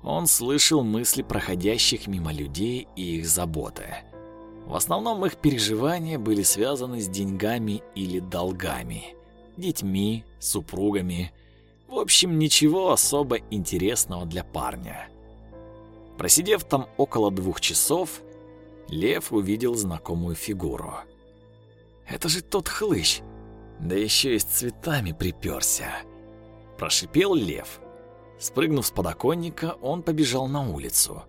[SPEAKER 1] он слышал мысли проходящих мимо людей и их заботы – в основном их переживания были связаны с деньгами или долгами, детьми, супругами. В общем, ничего особо интересного для парня. Просидев там около двух часов, Лев увидел знакомую фигуру. «Это же тот хлыщ, да еще и с цветами приперся!» Прошипел Лев. Спрыгнув с подоконника, он побежал на улицу.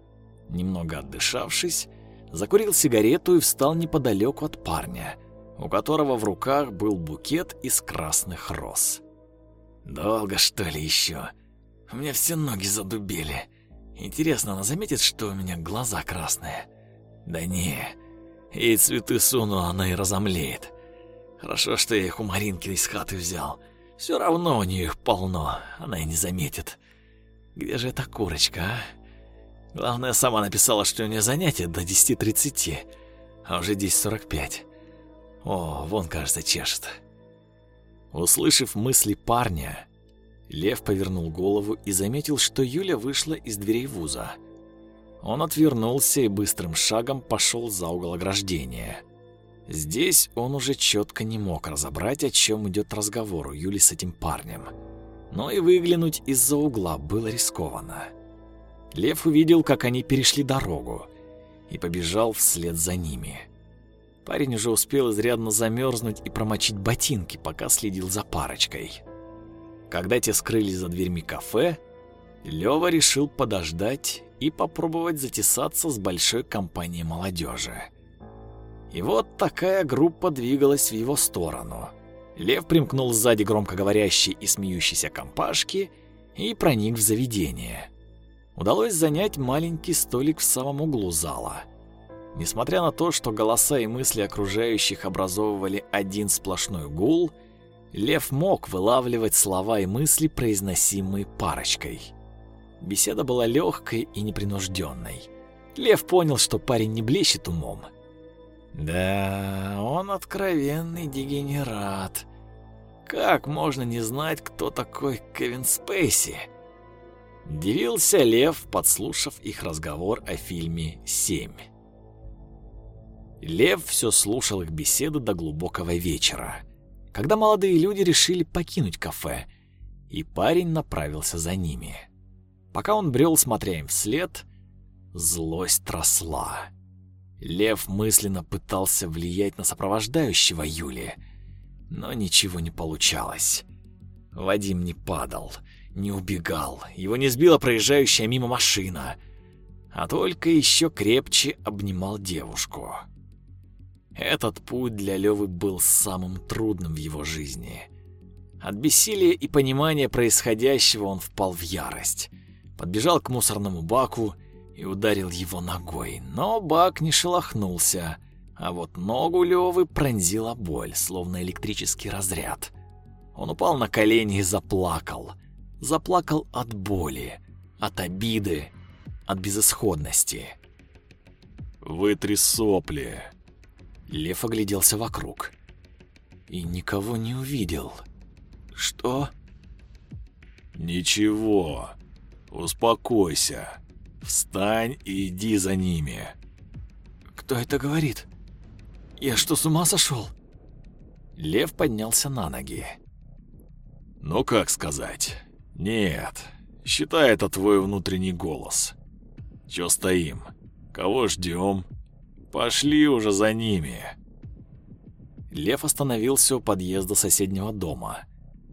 [SPEAKER 1] Немного отдышавшись, закурил сигарету и встал неподалеку от парня, у которого в руках был букет из красных роз. «Долго, что ли, еще? У меня все ноги задубели. Интересно, она заметит, что у меня глаза красные?» «Да не, ей цветы суну, она и разомлеет. Хорошо, что я их у Маринки из хаты взял. Все равно у нее их полно, она и не заметит. Где же эта курочка, а?» Главное, сама написала, что у нее занятие до 10.30, а уже 10.45. О, вон, кажется, чешет. Услышав мысли парня, Лев повернул голову и заметил, что Юля вышла из дверей вуза. Он отвернулся и быстрым шагом пошел за угол ограждения. Здесь он уже четко не мог разобрать, о чем идет разговор у Юли с этим парнем. Но и выглянуть из-за угла было рискованно. Лев увидел, как они перешли дорогу, и побежал вслед за ними. Парень уже успел изрядно замерзнуть и промочить ботинки, пока следил за парочкой. Когда те скрылись за дверьми кафе, Лёва решил подождать и попробовать затесаться с большой компанией молодежи. И вот такая группа двигалась в его сторону. Лев примкнул сзади громкоговорящей и смеющейся компашки и проник в заведение. Удалось занять маленький столик в самом углу зала. Несмотря на то, что голоса и мысли окружающих образовывали один сплошной гул, Лев мог вылавливать слова и мысли, произносимые парочкой. Беседа была легкой и непринужденной. Лев понял, что парень не блещет умом. Да, он откровенный дегенерат. Как можно не знать, кто такой Кевин Спейси? Дивился Лев, подслушав их разговор о фильме «Семь». Лев все слушал их беседы до глубокого вечера, когда молодые люди решили покинуть кафе, и парень направился за ними. Пока он брел, смотря им вслед, злость росла. Лев мысленно пытался влиять на сопровождающего Юли, но ничего не получалось. Вадим не падал, не убегал, его не сбила проезжающая мимо машина, а только еще крепче обнимал девушку. Этот путь для Левы был самым трудным в его жизни. От бессилия и понимания происходящего он впал в ярость подбежал к мусорному баку и ударил его ногой, но бак не шелохнулся, а вот ногу Лёвы пронзила боль, словно электрический разряд. Он упал на колени и заплакал. Заплакал от боли, от обиды, от безысходности.
[SPEAKER 3] «Вытри сопли!»
[SPEAKER 1] Лев огляделся вокруг и никого не увидел. «Что?»
[SPEAKER 3] «Ничего. Успокойся. Встань и иди за ними.
[SPEAKER 1] Кто это говорит? Я что, с ума сошел? Лев поднялся на ноги.
[SPEAKER 3] Ну как сказать? Нет. Считай это твой внутренний голос. Чё стоим? Кого ждем? Пошли уже за ними.
[SPEAKER 1] Лев остановился у подъезда соседнего дома.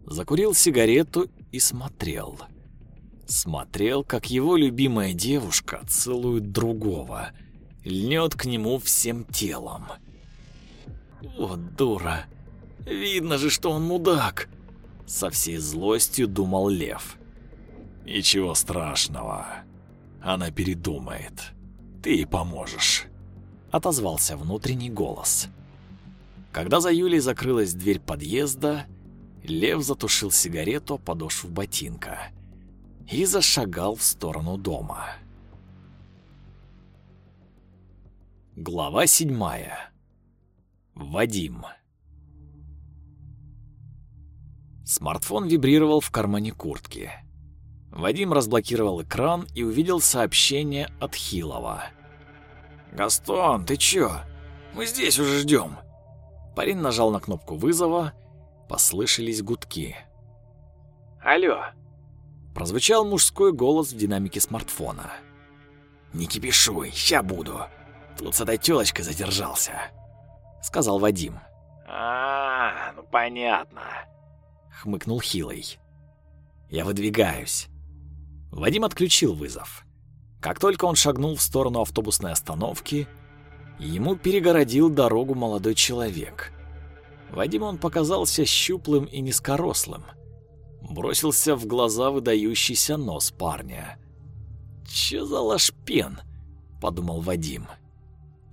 [SPEAKER 1] Закурил сигарету и смотрел. Смотрел, как его любимая девушка целует другого, льнет к нему всем телом. Вот дура. Видно же, что он мудак. Со всей злостью думал Лев.
[SPEAKER 3] Ничего страшного. Она передумает. Ты ей поможешь.
[SPEAKER 1] Отозвался внутренний голос. Когда за Юлей закрылась дверь подъезда, Лев затушил сигарету о подошву ботинка и зашагал в сторону дома. Глава седьмая. Вадим. Смартфон вибрировал в кармане куртки. Вадим разблокировал экран и увидел сообщение от Хилова. «Гастон, ты чё? Мы здесь уже ждём». Парень нажал на кнопку вызова, послышались гудки.
[SPEAKER 2] «Алло,
[SPEAKER 1] Прозвучал мужской голос в динамике смартфона.
[SPEAKER 2] «Не кипишуй, ща буду. Тут с этой тёлочкой задержался», —
[SPEAKER 1] сказал Вадим.
[SPEAKER 2] «А, ну понятно», —
[SPEAKER 1] хмыкнул Хилый. «Я выдвигаюсь». Вадим отключил вызов. Как только он шагнул в сторону автобусной остановки, ему перегородил дорогу молодой человек. Вадиму он показался щуплым и низкорослым — бросился в глаза выдающийся нос парня. «Чё за лашпен?» — подумал Вадим.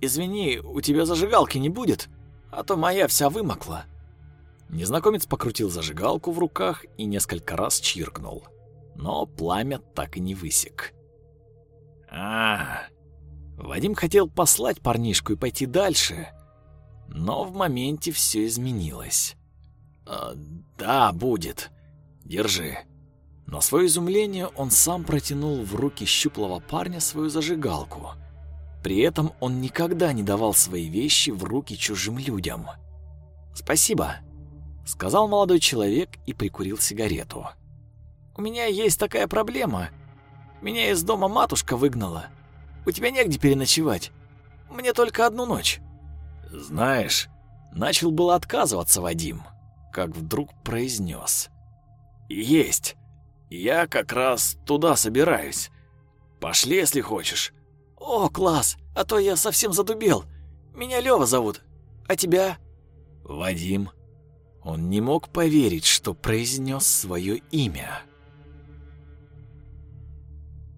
[SPEAKER 1] «Извини, у тебя зажигалки не будет, а то моя вся вымокла». Незнакомец покрутил зажигалку в руках и несколько раз чиркнул, но пламя так и не высек. а Вадим хотел послать парнишку и пойти дальше, но в моменте все изменилось. «А, «Да, будет», Держи». На свое изумление он сам протянул в руки щуплого парня свою зажигалку. При этом он никогда не давал свои вещи в руки чужим людям. «Спасибо», — сказал молодой человек и прикурил сигарету. «У меня есть такая проблема.
[SPEAKER 3] Меня из дома матушка выгнала. У тебя негде переночевать. Мне только одну ночь». «Знаешь, начал было отказываться Вадим, как вдруг произнес. «Есть. Я как раз туда собираюсь. Пошли, если хочешь». «О, класс! А то я совсем задубел. Меня Лёва зовут. А тебя?» «Вадим». Он не мог поверить, что произнес свое имя.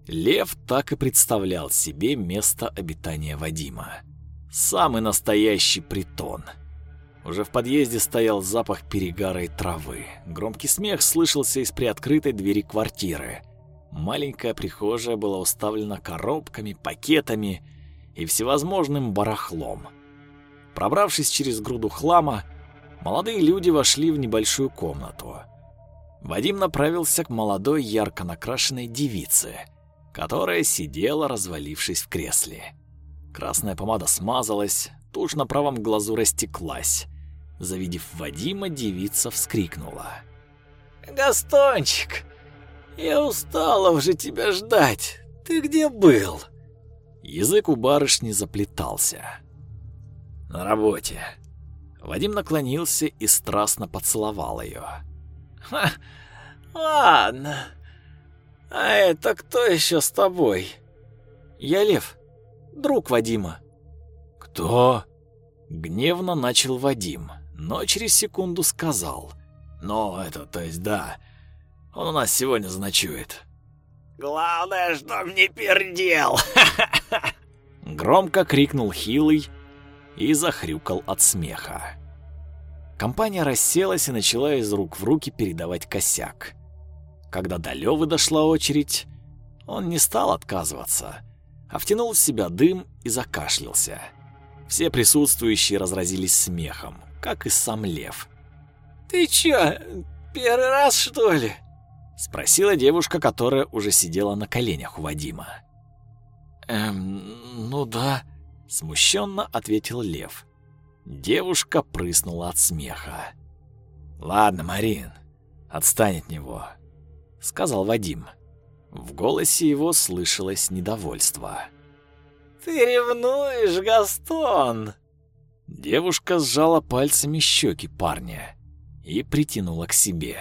[SPEAKER 3] Лев так и представлял себе место обитания Вадима. Самый настоящий притон. Уже в подъезде стоял запах перегара и травы. Громкий смех слышался из приоткрытой двери квартиры. Маленькая прихожая была уставлена коробками, пакетами и всевозможным барахлом. Пробравшись через груду хлама, молодые люди вошли в небольшую комнату. Вадим направился к молодой ярко накрашенной девице – которая сидела, развалившись в кресле. Красная помада смазалась, тушь на правом глазу растеклась. Завидев Вадима, девица вскрикнула.
[SPEAKER 2] «Гастончик, я устала уже тебя ждать. Ты где был?»
[SPEAKER 3] Язык у барышни заплетался. «На работе». Вадим наклонился и страстно поцеловал ее.
[SPEAKER 2] «Ха, ладно. «А это кто еще с тобой?»
[SPEAKER 3] «Я Лев, друг Вадима».
[SPEAKER 1] «Кто?» Гневно начал Вадим, но через секунду сказал. «Ну, это, то есть, да, он у нас сегодня заночует».
[SPEAKER 2] «Главное, что мне пердел!»
[SPEAKER 1] Громко крикнул Хилый и захрюкал от смеха. Компания расселась и начала из рук в руки передавать косяк. Когда до Лёвы дошла очередь, он не стал отказываться, а втянул в себя дым и закашлялся. Все присутствующие разразились смехом, как и сам Лев.
[SPEAKER 2] «Ты чё, первый раз, что ли?»
[SPEAKER 1] — спросила девушка, которая уже сидела на коленях у Вадима.
[SPEAKER 3] «Эм, ну да», —
[SPEAKER 1] смущенно ответил Лев. Девушка прыснула от смеха. «Ладно, Марин, отстань от него. — сказал Вадим. В голосе его слышалось недовольство.
[SPEAKER 2] «Ты ревнуешь, Гастон?»
[SPEAKER 1] Девушка сжала пальцами щеки парня и притянула к себе.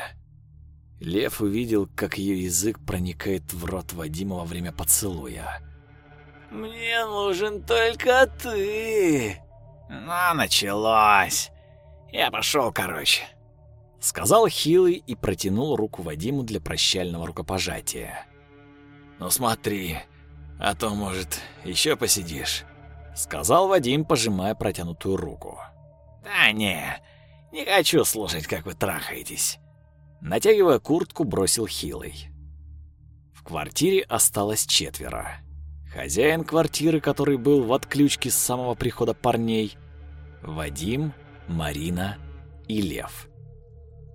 [SPEAKER 1] Лев увидел, как ее язык проникает в рот Вадима во время поцелуя.
[SPEAKER 2] «Мне нужен только ты!»
[SPEAKER 1] «Ну, началось! Я пошел, короче!» Сказал Хилый и протянул руку Вадиму для прощального рукопожатия. «Ну смотри, а то, может, еще посидишь», — сказал Вадим, пожимая протянутую руку.
[SPEAKER 2] «Да не, не хочу слушать, как вы трахаетесь», —
[SPEAKER 1] натягивая куртку, бросил Хилый. В квартире осталось четверо. Хозяин квартиры, который был в отключке с самого прихода парней, Вадим, Марина и Лев.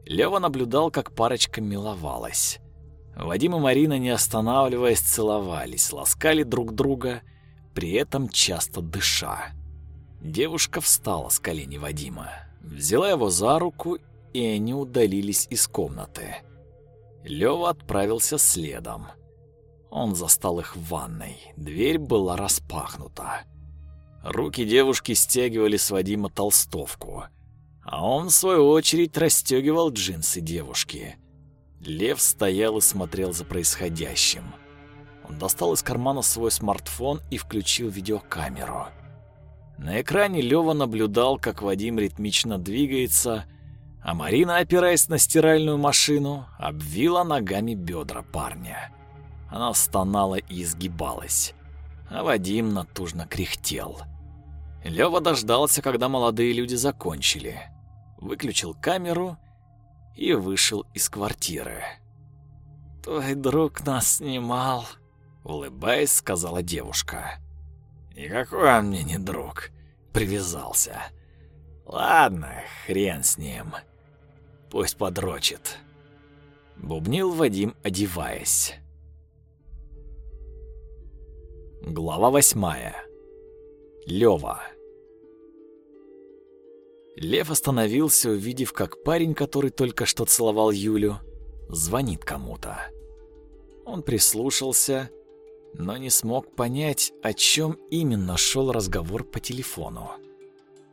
[SPEAKER 1] Лёва наблюдал, как парочка миловалась. Вадим и Марина, не останавливаясь, целовались, ласкали друг друга, при этом часто дыша. Девушка встала с колени Вадима, взяла его за руку, и они удалились из комнаты. Лёва отправился следом. Он застал их в ванной. Дверь была распахнута. Руки девушки стягивали с Вадима толстовку а он, в свою очередь, расстегивал джинсы девушки. Лев стоял и смотрел за происходящим. Он достал из кармана свой смартфон и включил видеокамеру. На экране Лева наблюдал, как Вадим ритмично двигается, а Марина, опираясь на стиральную машину, обвила ногами бедра парня. Она стонала и изгибалась, а Вадим натужно кряхтел. Лева дождался, когда молодые люди закончили выключил камеру и вышел из квартиры.
[SPEAKER 2] «Твой друг нас снимал», —
[SPEAKER 1] улыбаясь, сказала девушка.
[SPEAKER 2] «Никакой он мне не друг», — привязался. «Ладно, хрен с ним. Пусть подрочит».
[SPEAKER 1] Бубнил Вадим, одеваясь. Глава восьмая. Лёва. Лев остановился, увидев, как парень, который только что целовал Юлю, звонит кому-то. Он прислушался, но не смог понять, о чем именно шел разговор по телефону.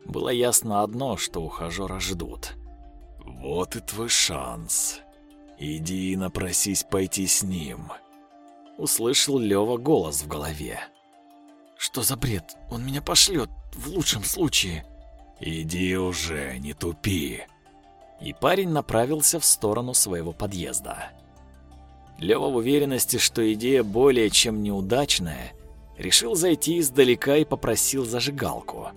[SPEAKER 1] Было ясно одно, что ухажера ждут.
[SPEAKER 3] «Вот и твой шанс. Иди и напросись пойти с ним», —
[SPEAKER 1] услышал Лёва голос в голове.
[SPEAKER 2] «Что за бред? Он меня пошлет, в лучшем случае».
[SPEAKER 3] «Иди уже, не тупи».
[SPEAKER 1] И парень направился в сторону своего подъезда. Лёва в уверенности, что идея более чем неудачная, решил зайти издалека и попросил зажигалку.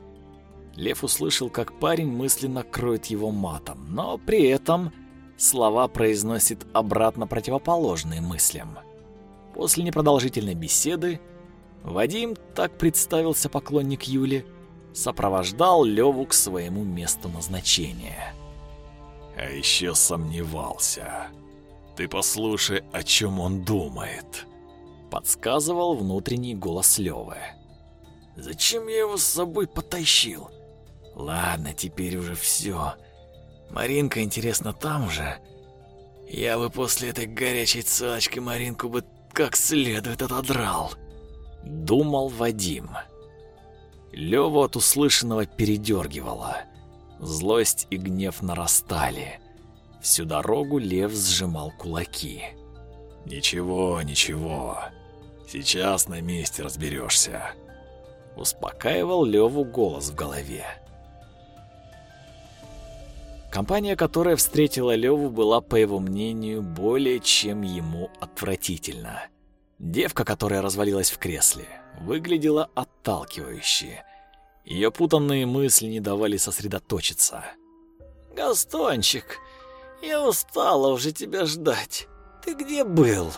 [SPEAKER 1] Лев услышал, как парень мысленно кроет его матом, но при этом слова произносит обратно противоположные мыслям. После непродолжительной беседы Вадим, так представился поклонник Юли, сопровождал Леву к своему месту назначения.
[SPEAKER 3] А еще сомневался. Ты послушай, о чем он думает.
[SPEAKER 1] Подсказывал внутренний голос Левы.
[SPEAKER 2] Зачем я его с собой потащил? Ладно, теперь уже все. Маринка, интересно, там же? Я бы после этой горячей цацки Маринку бы как следует отодрал.
[SPEAKER 1] Думал Вадим. Леву от услышанного передергивало. Злость и гнев нарастали. Всю дорогу Лев сжимал кулаки.
[SPEAKER 3] «Ничего, ничего. Сейчас на месте разберешься», —
[SPEAKER 1] успокаивал Леву голос в голове. Компания, которая встретила Леву, была, по его мнению, более чем ему отвратительна. Девка, которая развалилась в кресле, выглядела отталкивающе. Ее путанные мысли не давали сосредоточиться.
[SPEAKER 2] «Гастончик, «Я устала уже тебя ждать. Ты где был?»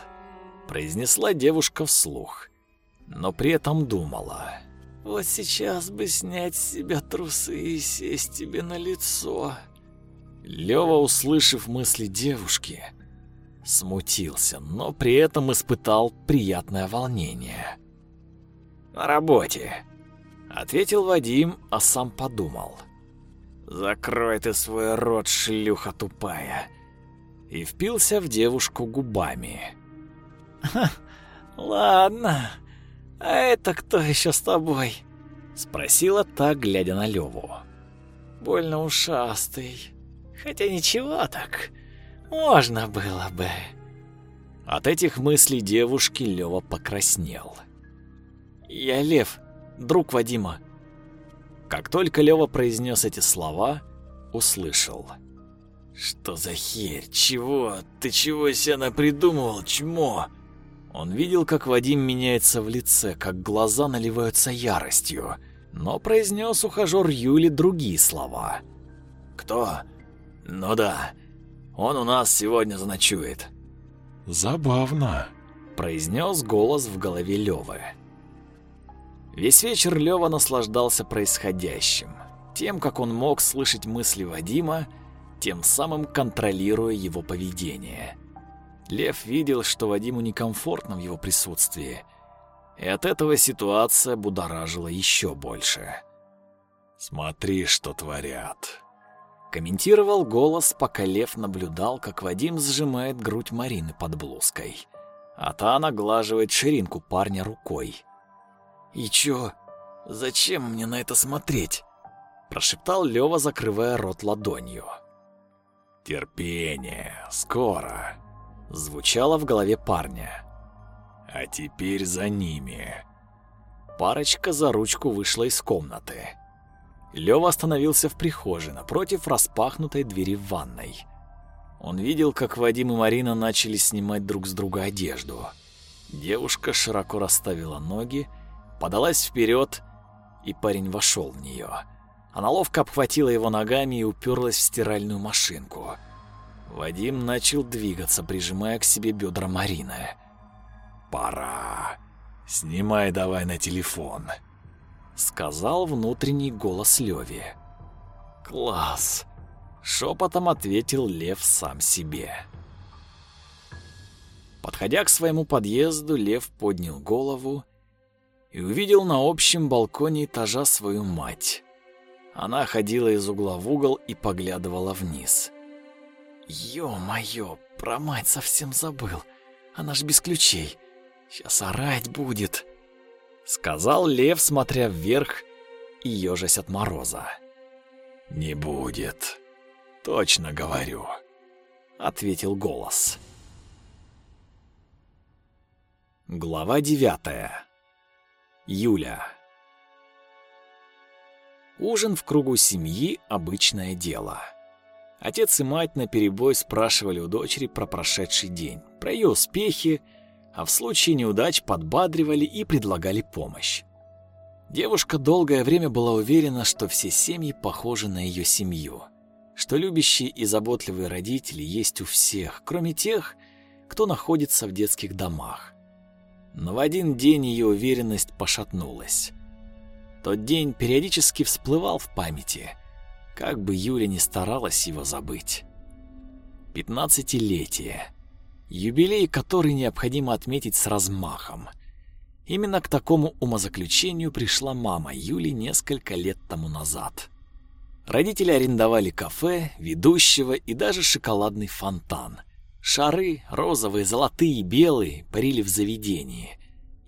[SPEAKER 1] Произнесла девушка вслух, но при этом думала.
[SPEAKER 2] «Вот сейчас бы снять с себя трусы и сесть тебе на лицо».
[SPEAKER 1] Лёва, услышав мысли девушки, смутился, но при этом испытал приятное волнение.
[SPEAKER 2] «На работе», —
[SPEAKER 1] ответил Вадим, а сам подумал.
[SPEAKER 2] «Закрой ты свой рот, шлюха тупая!»
[SPEAKER 1] И впился в девушку губами.
[SPEAKER 2] ладно. А это кто еще с тобой?»
[SPEAKER 1] Спросила та, глядя на Леву.
[SPEAKER 2] «Больно ушастый. Хотя ничего так. Можно было бы».
[SPEAKER 1] От этих мыслей девушки Лева покраснел.
[SPEAKER 2] «Я Лев, друг Вадима.
[SPEAKER 1] Как только Лёва произнес эти слова, услышал.
[SPEAKER 2] «Что за херь? Чего? Ты чего себе напридумывал, чмо?»
[SPEAKER 1] Он видел, как Вадим меняется в лице, как глаза наливаются яростью, но произнес ухажер Юли другие слова.
[SPEAKER 2] «Кто? Ну да, он у нас сегодня заночует».
[SPEAKER 3] «Забавно», —
[SPEAKER 1] произнес голос в голове Лёвы. Весь вечер Лёва наслаждался происходящим, тем, как он мог слышать мысли Вадима, тем самым контролируя его поведение. Лев видел, что Вадиму некомфортно в его присутствии, и от этого ситуация будоражила еще больше.
[SPEAKER 3] «Смотри, что творят», —
[SPEAKER 1] комментировал голос, пока Лев наблюдал, как Вадим сжимает грудь Марины под блузкой, а та наглаживает ширинку парня рукой.
[SPEAKER 2] «И чё? Зачем мне на это смотреть?»
[SPEAKER 1] Прошептал Лёва, закрывая рот ладонью.
[SPEAKER 3] «Терпение, скоро!»
[SPEAKER 1] Звучало в голове парня.
[SPEAKER 3] «А теперь за ними!»
[SPEAKER 1] Парочка за ручку вышла из комнаты. Лёва остановился в прихожей напротив распахнутой двери в ванной. Он видел, как Вадим и Марина начали снимать друг с друга одежду. Девушка широко расставила ноги подалась вперед, и парень вошел в нее. Она ловко обхватила его ногами и уперлась в стиральную машинку. Вадим начал двигаться, прижимая к себе бедра Марины.
[SPEAKER 3] «Пора. Снимай давай на телефон», —
[SPEAKER 1] сказал внутренний голос Леви.
[SPEAKER 2] «Класс!»
[SPEAKER 1] — шепотом ответил Лев сам себе. Подходя к своему подъезду, Лев поднял голову и увидел на общем балконе этажа свою мать. Она ходила из угла в угол и поглядывала вниз.
[SPEAKER 2] «Ё-моё, про мать совсем забыл.
[SPEAKER 3] Она ж без ключей. Сейчас орать будет», — сказал Лев, смотря вверх и ежась от мороза. «Не будет, точно говорю», — ответил голос. Глава девятая. Юля. Ужин в кругу семьи — обычное дело. Отец и мать наперебой спрашивали у дочери про прошедший день, про ее успехи, а в случае неудач подбадривали и предлагали помощь. Девушка долгое время была уверена, что все семьи похожи на ее семью, что любящие и заботливые родители есть у всех, кроме тех, кто находится в детских домах. Но в один день ее уверенность пошатнулась. Тот день периодически всплывал в памяти, как бы Юля ни старалась его забыть. Пятнадцатилетие. Юбилей, который необходимо отметить с размахом. Именно к такому умозаключению пришла мама Юли несколько лет тому назад. Родители арендовали кафе, ведущего и даже шоколадный фонтан. Шары, розовые, золотые белые, парили в заведении.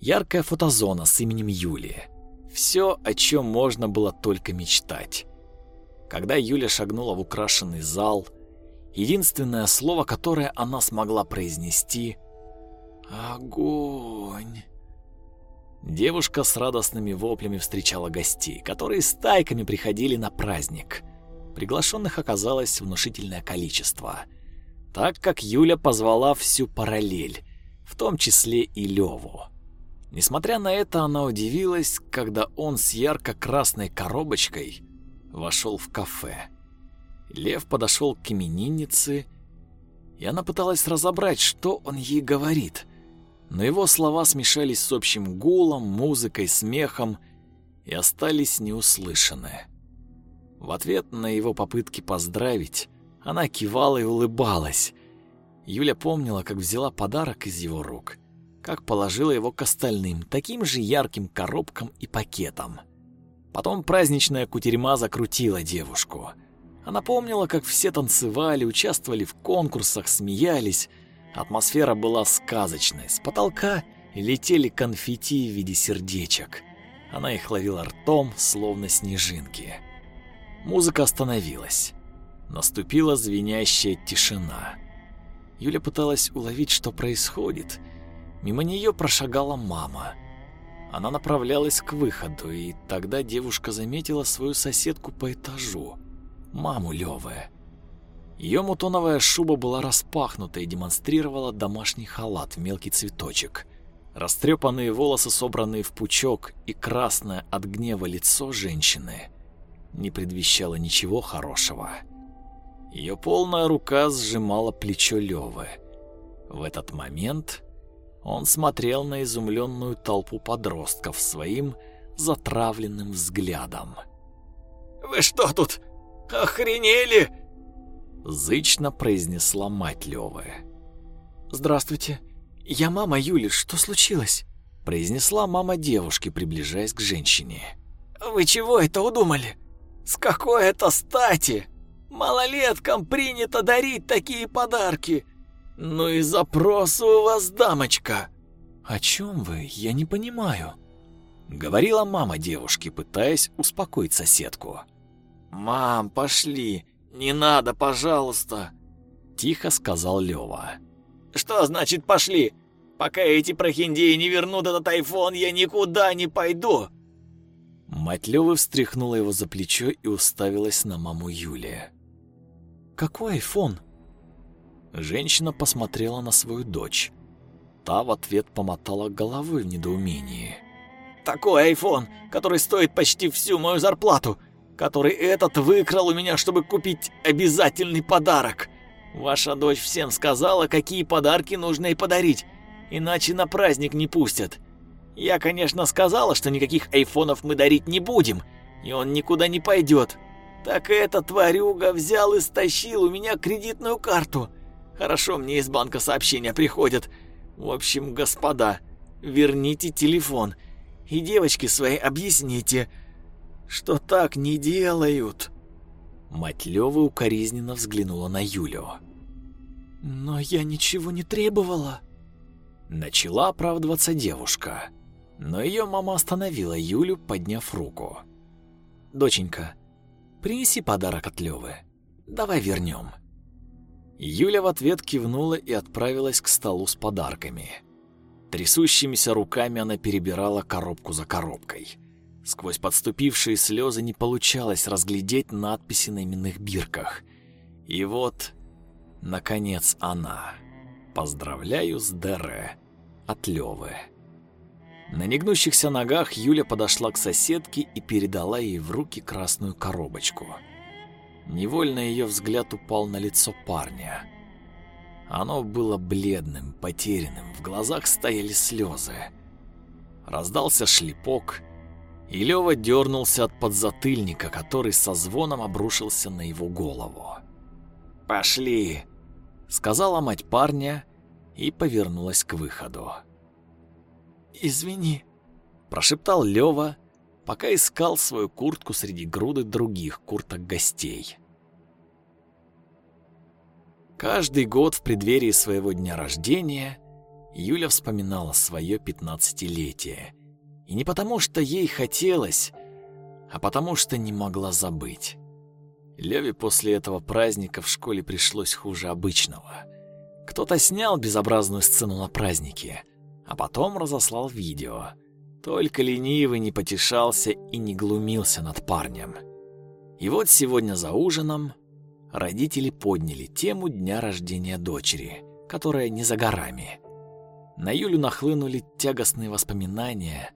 [SPEAKER 3] Яркая фотозона с именем Юлия. Все, о чем можно было только мечтать. Когда Юля шагнула в украшенный зал, единственное слово, которое она смогла произнести — «Огонь». Девушка с радостными воплями встречала гостей, которые стайками приходили на праздник. Приглашенных оказалось внушительное количество — так как Юля позвала всю параллель, в том числе и Леву. Несмотря на это, она удивилась, когда он с ярко-красной коробочкой вошел в кафе. Лев подошел к имениннице, и она пыталась разобрать, что он ей говорит. Но его слова смешались с общим гулом, музыкой, смехом и остались неуслышаны. В ответ на его попытки поздравить, она кивала и улыбалась. Юля помнила, как взяла подарок из его рук, как положила его к остальным, таким же ярким коробкам и пакетам. Потом праздничная кутерьма закрутила девушку. Она помнила, как все танцевали, участвовали в конкурсах, смеялись. Атмосфера была сказочной. С потолка летели конфетти в виде сердечек. Она их ловила ртом, словно снежинки. Музыка остановилась. Наступила звенящая тишина. Юля пыталась уловить, что происходит. Мимо нее прошагала мама. Она направлялась к выходу, и тогда девушка заметила свою соседку по этажу, маму Лёвы. Ее мутоновая шуба была распахнута и демонстрировала домашний халат в мелкий цветочек. Растрепанные волосы, собранные в пучок, и красное от гнева лицо женщины не предвещало ничего хорошего. Ее полная рука сжимала плечо Левы. В этот момент он смотрел на изумленную толпу подростков своим затравленным взглядом.
[SPEAKER 2] «Вы что тут, охренели?»
[SPEAKER 3] Зычно произнесла мать Левы. «Здравствуйте, я мама Юли, что случилось?» Произнесла мама девушки, приближаясь к женщине.
[SPEAKER 2] «Вы чего это удумали? С какой это стати?» Малолеткам принято дарить такие подарки. Ну и запрос у вас, дамочка.
[SPEAKER 3] О чем вы? Я не понимаю. Говорила мама девушки, пытаясь успокоить соседку.
[SPEAKER 2] Мам, пошли. Не надо, пожалуйста.
[SPEAKER 3] Тихо сказал Лева.
[SPEAKER 2] Что значит пошли? Пока эти прохиндеи не вернут этот айфон, я никуда не пойду.
[SPEAKER 3] Мать Лёвы встряхнула его за плечо и уставилась на маму Юлия. Какой айфон? Женщина посмотрела на свою дочь. Та в ответ помотала головой в недоумении.
[SPEAKER 2] Такой айфон, который стоит почти всю мою зарплату, который этот выкрал у меня, чтобы купить обязательный подарок. Ваша дочь всем сказала, какие подарки нужно ей подарить, иначе на праздник не пустят. Я, конечно, сказала, что никаких айфонов мы дарить не будем, и он никуда не пойдет. Так этот тварюга взял и стащил у меня кредитную карту. Хорошо, мне из банка сообщения приходят. В общем, господа, верните телефон. И девочке своей объясните, что так не делают.
[SPEAKER 3] Мать Лёвы укоризненно взглянула на Юлю. «Но я ничего не требовала».
[SPEAKER 1] Начала оправдываться девушка, но ее мама остановила Юлю, подняв руку. «Доченька, принеси подарок от Лёвы. Давай вернем». Юля в ответ кивнула и отправилась к столу с подарками. Трясущимися руками она перебирала коробку за коробкой. Сквозь подступившие слезы не получалось разглядеть надписи на именных бирках. И вот, наконец, она. «Поздравляю с ДР» от Лёвы. На негнущихся ногах Юля подошла к соседке и передала ей в руки красную коробочку. Невольно ее взгляд упал на лицо парня. Оно было бледным, потерянным, в глазах стояли слезы. Раздался шлепок, и Лёва дернулся от подзатыльника, который со звоном обрушился на его голову. «Пошли!» — сказала мать парня и повернулась к выходу.
[SPEAKER 3] «Извини», —
[SPEAKER 1] прошептал Лёва, пока искал свою куртку среди груды других курток гостей. Каждый год в преддверии своего дня рождения Юля вспоминала свое пятнадцатилетие. И не потому, что ей хотелось, а потому, что не могла забыть. Леве после этого праздника в школе пришлось хуже обычного. Кто-то снял безобразную сцену на празднике, а потом разослал видео. Только ленивый не потешался и не глумился над парнем. И вот сегодня за ужином родители подняли тему дня рождения дочери, которая не за горами. На Юлю нахлынули тягостные воспоминания,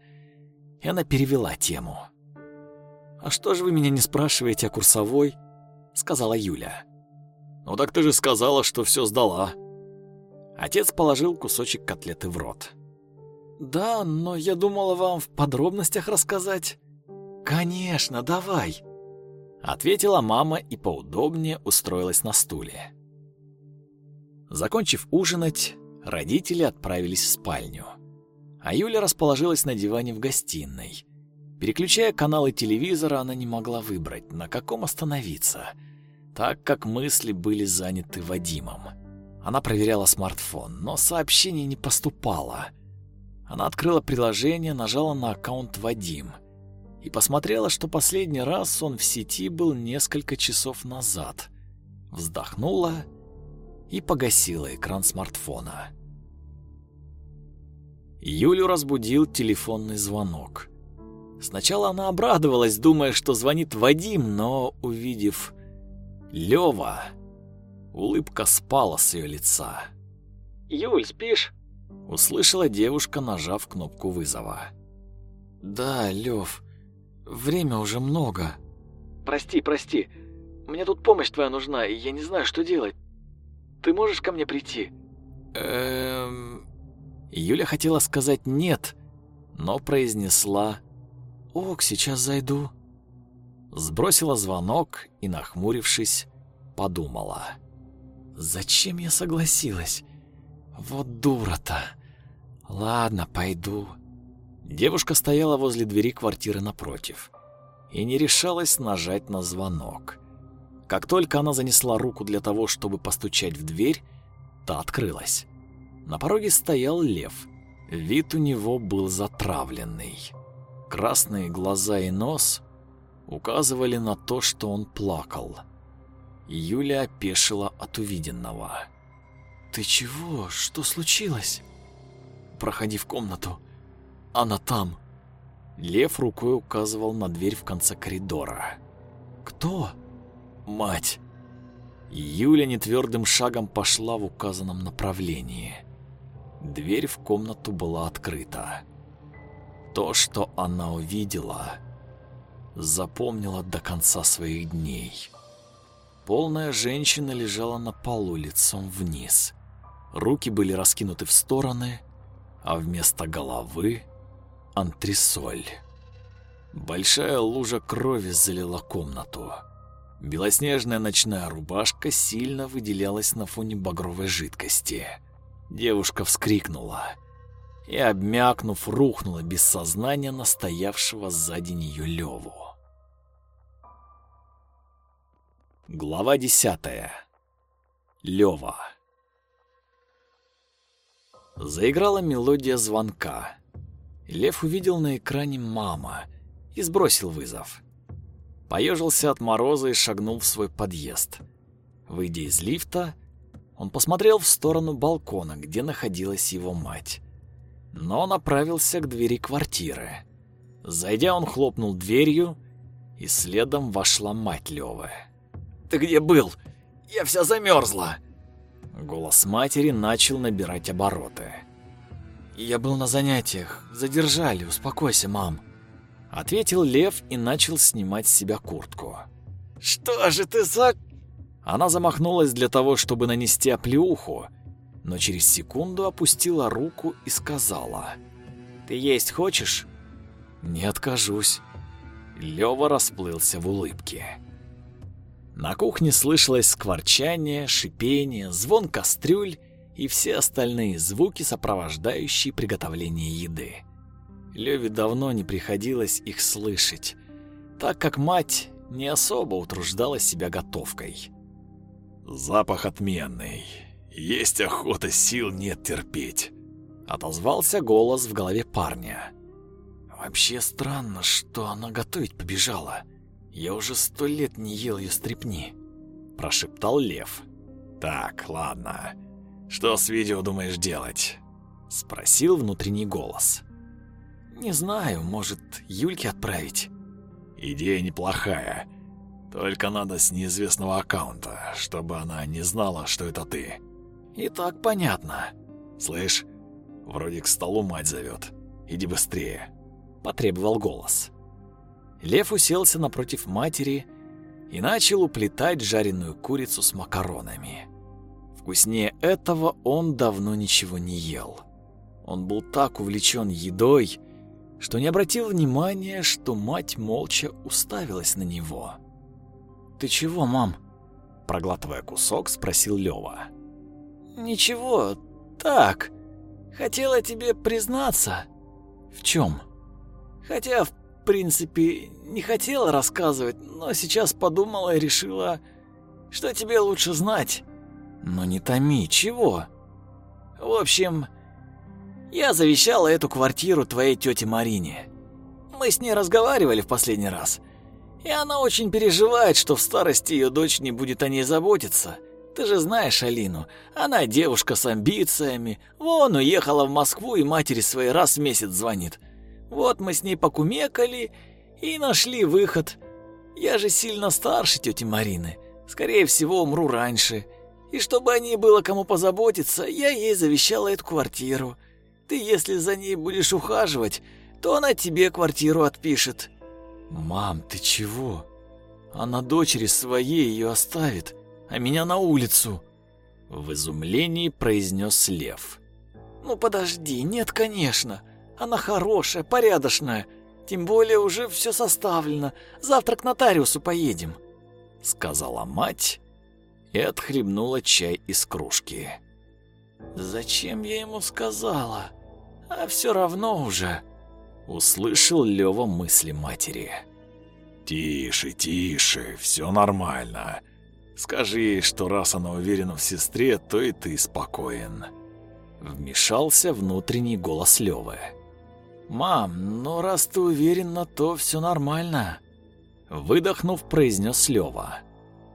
[SPEAKER 1] и она перевела тему. «А что же вы меня не спрашиваете о курсовой?» — сказала Юля. «Ну так ты же сказала, что все сдала». Отец положил кусочек котлеты в рот. «Да, но я думала вам в подробностях рассказать». «Конечно, давай», — ответила мама и поудобнее устроилась на стуле. Закончив ужинать, родители отправились в спальню, а Юля расположилась на диване в гостиной. Переключая каналы телевизора, она не могла выбрать, на каком остановиться, так как мысли были заняты Вадимом. Она проверяла смартфон, но сообщений не поступало — она открыла приложение, нажала на аккаунт Вадим и посмотрела, что последний раз он в сети был несколько часов назад. Вздохнула и погасила экран смартфона. Юлю разбудил телефонный звонок. Сначала она обрадовалась, думая, что звонит Вадим, но, увидев Лёва, улыбка спала с ее лица.
[SPEAKER 3] «Юль, спишь?»
[SPEAKER 1] Услышала девушка, нажав кнопку вызова.
[SPEAKER 3] «Да, Лев, время уже много».
[SPEAKER 2] «Прости, прости. Мне тут помощь твоя нужна, и я не знаю, что делать. Ты можешь ко мне прийти?»
[SPEAKER 1] «Эм...» Юля хотела сказать «нет», но произнесла «Ок, сейчас зайду». Сбросила звонок и, нахмурившись, подумала. «Зачем я согласилась? Вот дура-то. Ладно, пойду. Девушка стояла возле двери квартиры напротив и не решалась нажать на звонок. Как только она занесла руку для того, чтобы постучать в дверь, та открылась. На пороге стоял лев. Вид у него был затравленный. Красные глаза и нос указывали на то, что он плакал. Юля опешила от увиденного. «Ты чего? Что случилось?» «Проходи в комнату. Она там». Лев рукой указывал на дверь в конце коридора. «Кто?» «Мать». Юля нетвердым шагом пошла в указанном направлении. Дверь в комнату была открыта. То, что она увидела, запомнила до конца своих дней. Полная женщина лежала на полу лицом вниз. Руки были раскинуты в стороны, а вместо головы — антресоль. Большая лужа крови залила комнату. Белоснежная ночная рубашка сильно выделялась на фоне багровой жидкости. Девушка вскрикнула и, обмякнув, рухнула без сознания на стоявшего сзади нее Леву. Глава десятая. Лева. Заиграла мелодия звонка. Лев увидел на экране мама и сбросил вызов. Поежился от мороза и шагнул в свой подъезд. Выйдя из лифта, он посмотрел в сторону балкона, где находилась его мать. Но направился к двери квартиры. Зайдя, он хлопнул дверью, и следом вошла мать Лёвы. «Ты где был? Я вся замерзла!» Голос матери начал набирать обороты. «Я был на занятиях. Задержали. Успокойся, мам». Ответил Лев и начал снимать с себя куртку.
[SPEAKER 2] «Что же ты за...»
[SPEAKER 1] Она замахнулась для того, чтобы нанести оплеуху, но через секунду опустила руку и сказала. «Ты есть хочешь?» «Не откажусь». Лёва расплылся в улыбке. На кухне слышалось скворчание, шипение, звон кастрюль и все остальные звуки, сопровождающие приготовление еды. Леве давно не приходилось их слышать, так как мать не особо утруждала себя готовкой.
[SPEAKER 3] «Запах отменный. Есть охота, сил нет терпеть», —
[SPEAKER 1] отозвался голос в голове парня. «Вообще странно, что она готовить побежала. Я уже сто лет не ел ее стрепни», — прошептал Лев.
[SPEAKER 3] «Так, ладно. Что с видео думаешь делать?»
[SPEAKER 1] — спросил внутренний голос. «Не знаю, может, Юльке отправить?»
[SPEAKER 3] «Идея неплохая. Только надо с неизвестного аккаунта, чтобы она не знала, что это ты».
[SPEAKER 1] «И так понятно».
[SPEAKER 3] «Слышь, вроде к столу мать зовет. Иди быстрее», —
[SPEAKER 1] потребовал голос. Лев уселся напротив матери и начал уплетать жареную курицу с макаронами. Вкуснее этого он давно ничего не ел. Он был так увлечен едой, что не обратил внимания, что мать молча уставилась на него. «Ты чего, мам?» Проглатывая кусок, спросил Лёва.
[SPEAKER 2] «Ничего, так. Хотела тебе признаться».
[SPEAKER 1] «В чем?
[SPEAKER 2] «Хотя, в принципе, не хотела рассказывать, но сейчас подумала и решила, что тебе лучше знать».
[SPEAKER 1] «Но не томи, чего?»
[SPEAKER 2] «В общем, я завещала эту квартиру твоей тете Марине. Мы с ней разговаривали в последний раз, и она очень переживает, что в старости ее дочь не будет о ней заботиться. Ты же знаешь Алину, она девушка с амбициями, вон уехала в Москву и матери своей раз в месяц звонит. Вот мы с ней покумекали и нашли выход. Я же сильно старше тети Марины, скорее всего умру раньше. И чтобы о ней было кому позаботиться, я ей завещала эту квартиру. Ты, если за ней будешь ухаживать, то она тебе квартиру отпишет».
[SPEAKER 1] «Мам, ты чего? Она дочери своей ее оставит, а меня на улицу!» В изумлении произнес Лев.
[SPEAKER 2] «Ну подожди, нет, конечно. Она хорошая, порядочная. Тем более уже все составлено. Завтра к нотариусу поедем», —
[SPEAKER 1] сказала мать и отхлебнула чай из кружки.
[SPEAKER 2] «Зачем я ему сказала? А все равно уже...»
[SPEAKER 1] Услышал Лёва мысли матери.
[SPEAKER 3] «Тише, тише, все нормально. Скажи что раз она уверена в сестре, то и ты спокоен».
[SPEAKER 1] Вмешался внутренний голос Лёвы.
[SPEAKER 2] «Мам, ну раз ты уверена, то все нормально»,
[SPEAKER 1] выдохнув, произнес Лёва.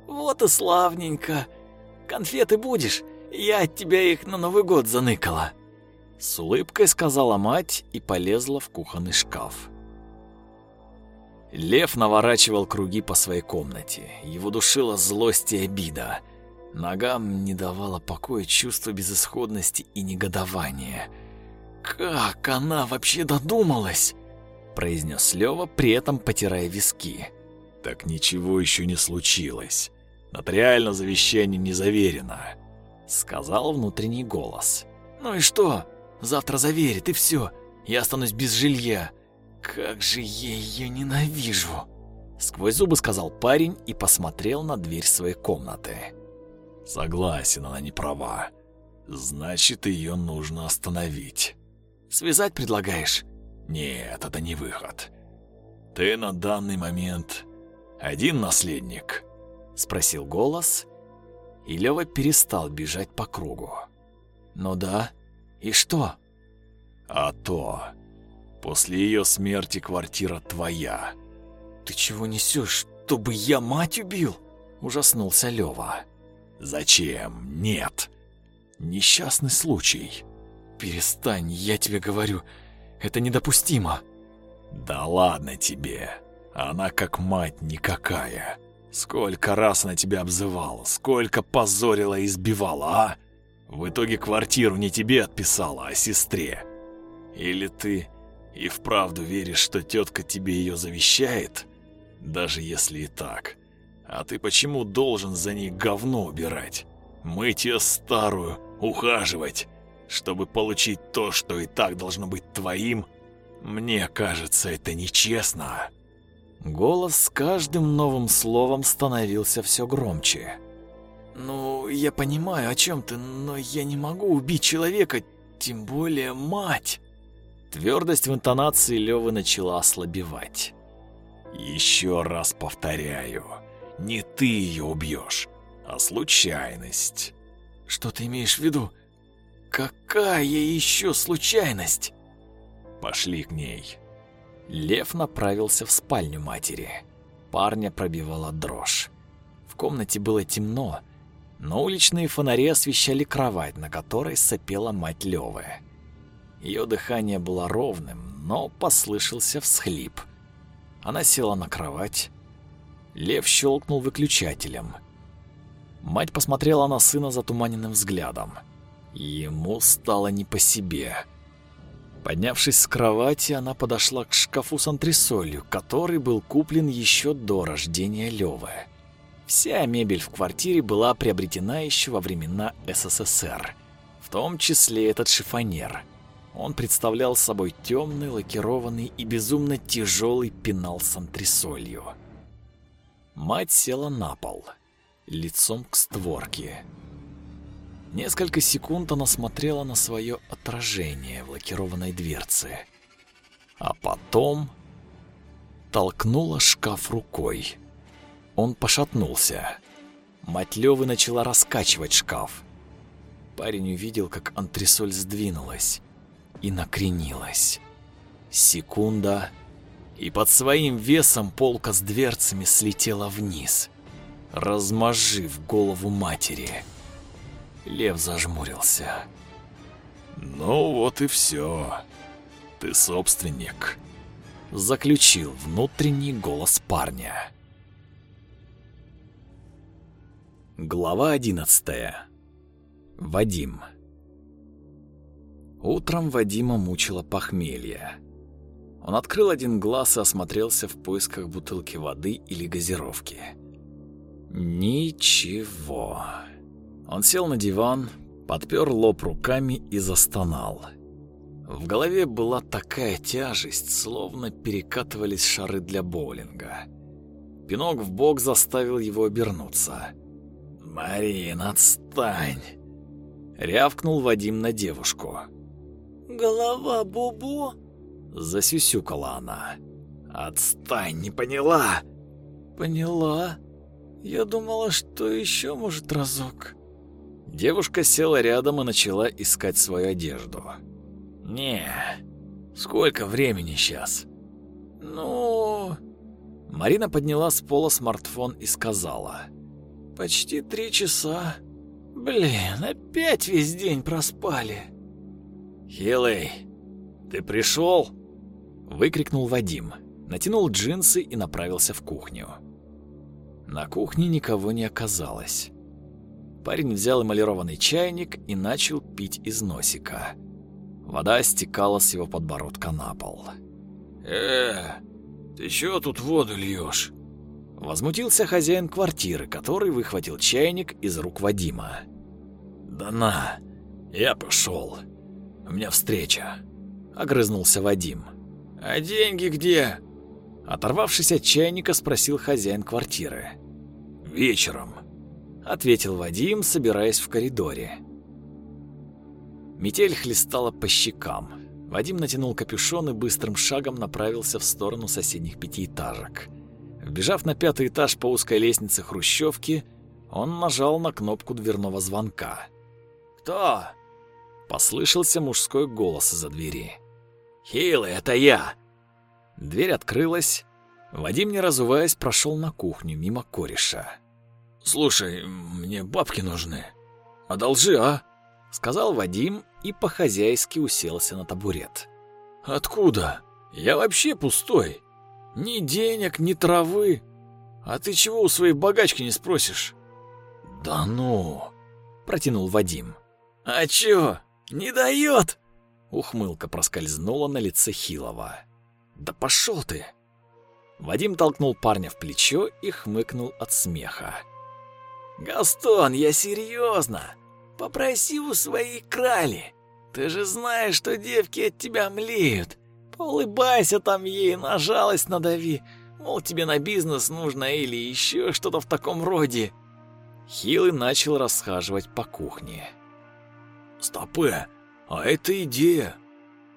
[SPEAKER 2] «Вот и славненько. Конфеты будешь? Я от тебя их на Новый год заныкала».
[SPEAKER 1] С улыбкой сказала мать и полезла в кухонный шкаф. Лев наворачивал круги по своей комнате. Его душила злость и обида. Ногам не давало покоя чувство безысходности и негодования.
[SPEAKER 2] «Как она вообще додумалась?»
[SPEAKER 1] произнес Лёва, при этом потирая виски.
[SPEAKER 3] «Так ничего еще не случилось. Нотариально завещание не заверено»,
[SPEAKER 1] сказал внутренний голос.
[SPEAKER 2] «Ну и что? Завтра заверит, и все. Я останусь без жилья. Как же я ее ненавижу!»
[SPEAKER 1] Сквозь зубы сказал парень и посмотрел на дверь своей комнаты.
[SPEAKER 3] «Согласен, она не права. Значит, ее нужно остановить».
[SPEAKER 2] «Связать предлагаешь?»
[SPEAKER 3] «Нет, это не выход. Ты на данный момент один наследник?»
[SPEAKER 1] Спросил голос, и Лёва перестал бежать по кругу. «Ну да,
[SPEAKER 3] И что?
[SPEAKER 1] А то. После ее смерти квартира твоя.
[SPEAKER 3] Ты чего несешь? Чтобы я мать убил? Ужаснулся Лева.
[SPEAKER 1] Зачем? Нет. Несчастный случай.
[SPEAKER 3] Перестань, я тебе говорю. Это недопустимо.
[SPEAKER 1] Да ладно тебе. Она как мать никакая. Сколько раз она тебя обзывала, сколько позорила и избивала, а? В итоге квартиру не тебе отписала, а сестре. Или ты и вправду веришь, что тетка тебе ее завещает? Даже если и так. А ты почему должен за ней говно убирать? Мыть ее старую, ухаживать, чтобы получить то, что и так должно быть твоим? Мне кажется, это нечестно.
[SPEAKER 3] Голос с каждым новым словом становился все громче. «Ну, я понимаю, о чем ты, но я не могу убить человека, тем более мать!» Твердость в интонации Лёвы начала ослабевать.
[SPEAKER 1] «Еще раз повторяю, не ты ее убьешь, а случайность».
[SPEAKER 3] «Что ты имеешь в виду? Какая еще случайность?»
[SPEAKER 1] «Пошли к ней».
[SPEAKER 3] Лев направился в спальню матери. Парня пробивала дрожь. В комнате было темно, но уличные фонари освещали кровать, на которой сопела мать Лёвы. Ее дыхание было ровным, но послышался всхлип. Она села на кровать. Лев щелкнул выключателем. Мать посмотрела на сына затуманенным взглядом. Ему стало не по себе. Поднявшись с кровати, она подошла к шкафу с антресолью, который был куплен еще до рождения Лёвы. Вся мебель в квартире была приобретена еще во времена СССР, в том числе этот шифонер. Он представлял собой темный, лакированный и безумно тяжелый пенал с антресолью. Мать села на пол, лицом к створке. Несколько секунд она смотрела на свое отражение в лакированной дверце, а потом толкнула шкаф рукой. Он пошатнулся. Мать Лёвы начала раскачивать шкаф. Парень увидел, как антресоль сдвинулась и накренилась. Секунда, и под своим весом полка с дверцами слетела вниз, размозжив голову матери. Лев зажмурился.
[SPEAKER 1] «Ну вот и все. Ты собственник», —
[SPEAKER 3] заключил внутренний голос парня. Глава одиннадцатая. Вадим. Утром Вадима мучило похмелье. Он открыл один глаз и осмотрелся в поисках бутылки воды или газировки. Ничего. Он сел на диван, подпер лоб руками и застонал. В голове была такая тяжесть, словно перекатывались шары для боулинга. Пинок в бок заставил его обернуться. «Марин, отстань!» Рявкнул Вадим на девушку.
[SPEAKER 4] «Голова Бубу?»
[SPEAKER 3] Засюсюкала она. «Отстань, не поняла?»
[SPEAKER 4] «Поняла. Я думала, что еще может разок».
[SPEAKER 3] Девушка села рядом и начала искать свою одежду. «Не, сколько времени сейчас?»
[SPEAKER 4] «Ну...»
[SPEAKER 3] Марина подняла с пола смартфон и сказала.
[SPEAKER 4] Почти три часа. Блин, опять весь день проспали.
[SPEAKER 3] Хилый, ты пришел? Выкрикнул Вадим, натянул джинсы и направился в кухню. На кухне никого не оказалось. Парень взял эмалированный чайник и начал пить из носика. Вода стекала с его подбородка на пол.
[SPEAKER 4] «Э, ты чё тут воду льешь?
[SPEAKER 3] Возмутился хозяин квартиры, который выхватил чайник из рук Вадима. «Да на, я пошел. У меня встреча», — огрызнулся Вадим.
[SPEAKER 4] «А деньги где?»
[SPEAKER 3] Оторвавшись от чайника, спросил хозяин квартиры. «Вечером», — ответил Вадим, собираясь в коридоре. Метель хлестала по щекам. Вадим натянул капюшон и быстрым шагом направился в сторону соседних пятиэтажек. Вбежав на пятый этаж по узкой лестнице хрущевки, он нажал на кнопку дверного звонка.
[SPEAKER 4] «Кто?»
[SPEAKER 1] Послышался мужской голос из-за двери. «Хилый, это я!» Дверь открылась. Вадим, не разуваясь, прошел на кухню мимо кореша.
[SPEAKER 4] «Слушай, мне бабки нужны. Одолжи, а?»
[SPEAKER 1] Сказал Вадим и по-хозяйски уселся на табурет.
[SPEAKER 4] «Откуда? Я вообще пустой. Ни денег, ни травы. А ты чего у своей богачки не спросишь?»
[SPEAKER 1] «Да ну!» — протянул Вадим.
[SPEAKER 2] «А чё, не дает?»
[SPEAKER 1] Ухмылка проскользнула на лице Хилова. «Да пошел ты!» Вадим толкнул парня в плечо и хмыкнул от смеха.
[SPEAKER 2] «Гастон, я серьезно. Попроси у своей крали. Ты же знаешь, что девки от тебя млеют. Поулыбайся там ей, на жалость надави. Мол, тебе на бизнес нужно или еще что-то в таком роде».
[SPEAKER 1] Хилый начал расхаживать по кухне.
[SPEAKER 4] «Стопы, а это идея.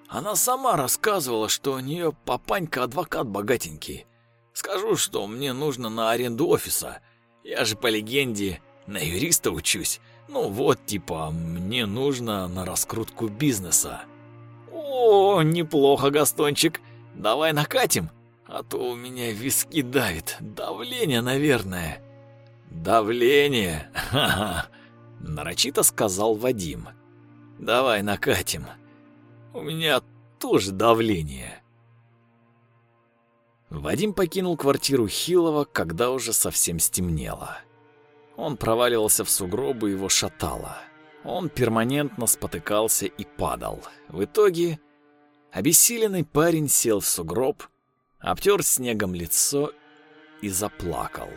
[SPEAKER 4] Она сама рассказывала, что у нее папанька адвокат богатенький. Скажу, что мне нужно на аренду офиса. Я же по легенде на юриста учусь. Ну вот, типа, мне нужно на раскрутку бизнеса.
[SPEAKER 2] О, неплохо, Гастончик. Давай накатим. А то у меня виски давит. Давление, наверное.
[SPEAKER 1] Давление? Ха-ха. Нарочито сказал Вадим. Давай накатим. У меня тоже давление. Вадим покинул квартиру Хилова, когда уже совсем стемнело. Он проваливался в сугробы, его шатало. Он перманентно спотыкался и падал. В итоге обессиленный парень сел в сугроб, обтер снегом лицо и заплакал.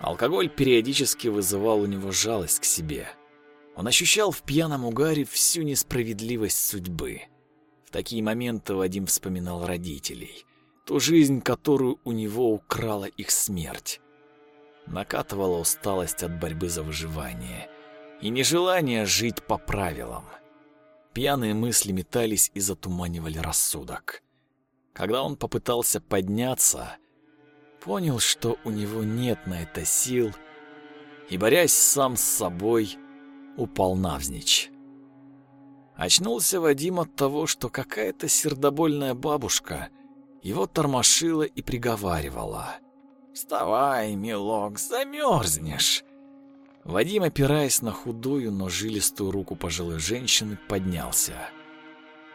[SPEAKER 1] Алкоголь периодически вызывал у него жалость к себе. Он ощущал в пьяном угаре всю несправедливость судьбы. В такие моменты Вадим вспоминал родителей — ту жизнь, которую у него украла их смерть. Накатывала усталость от борьбы за выживание и нежелание жить по правилам. Пьяные мысли метались и затуманивали рассудок. Когда он попытался подняться, понял, что у него нет на это сил, и, борясь сам с собой, упал навзничь. Очнулся Вадим от того, что какая-то сердобольная бабушка его тормошила и приговаривала.
[SPEAKER 2] «Вставай, милок, замерзнешь!»
[SPEAKER 1] Вадим, опираясь на худую, но жилистую руку пожилой женщины, поднялся.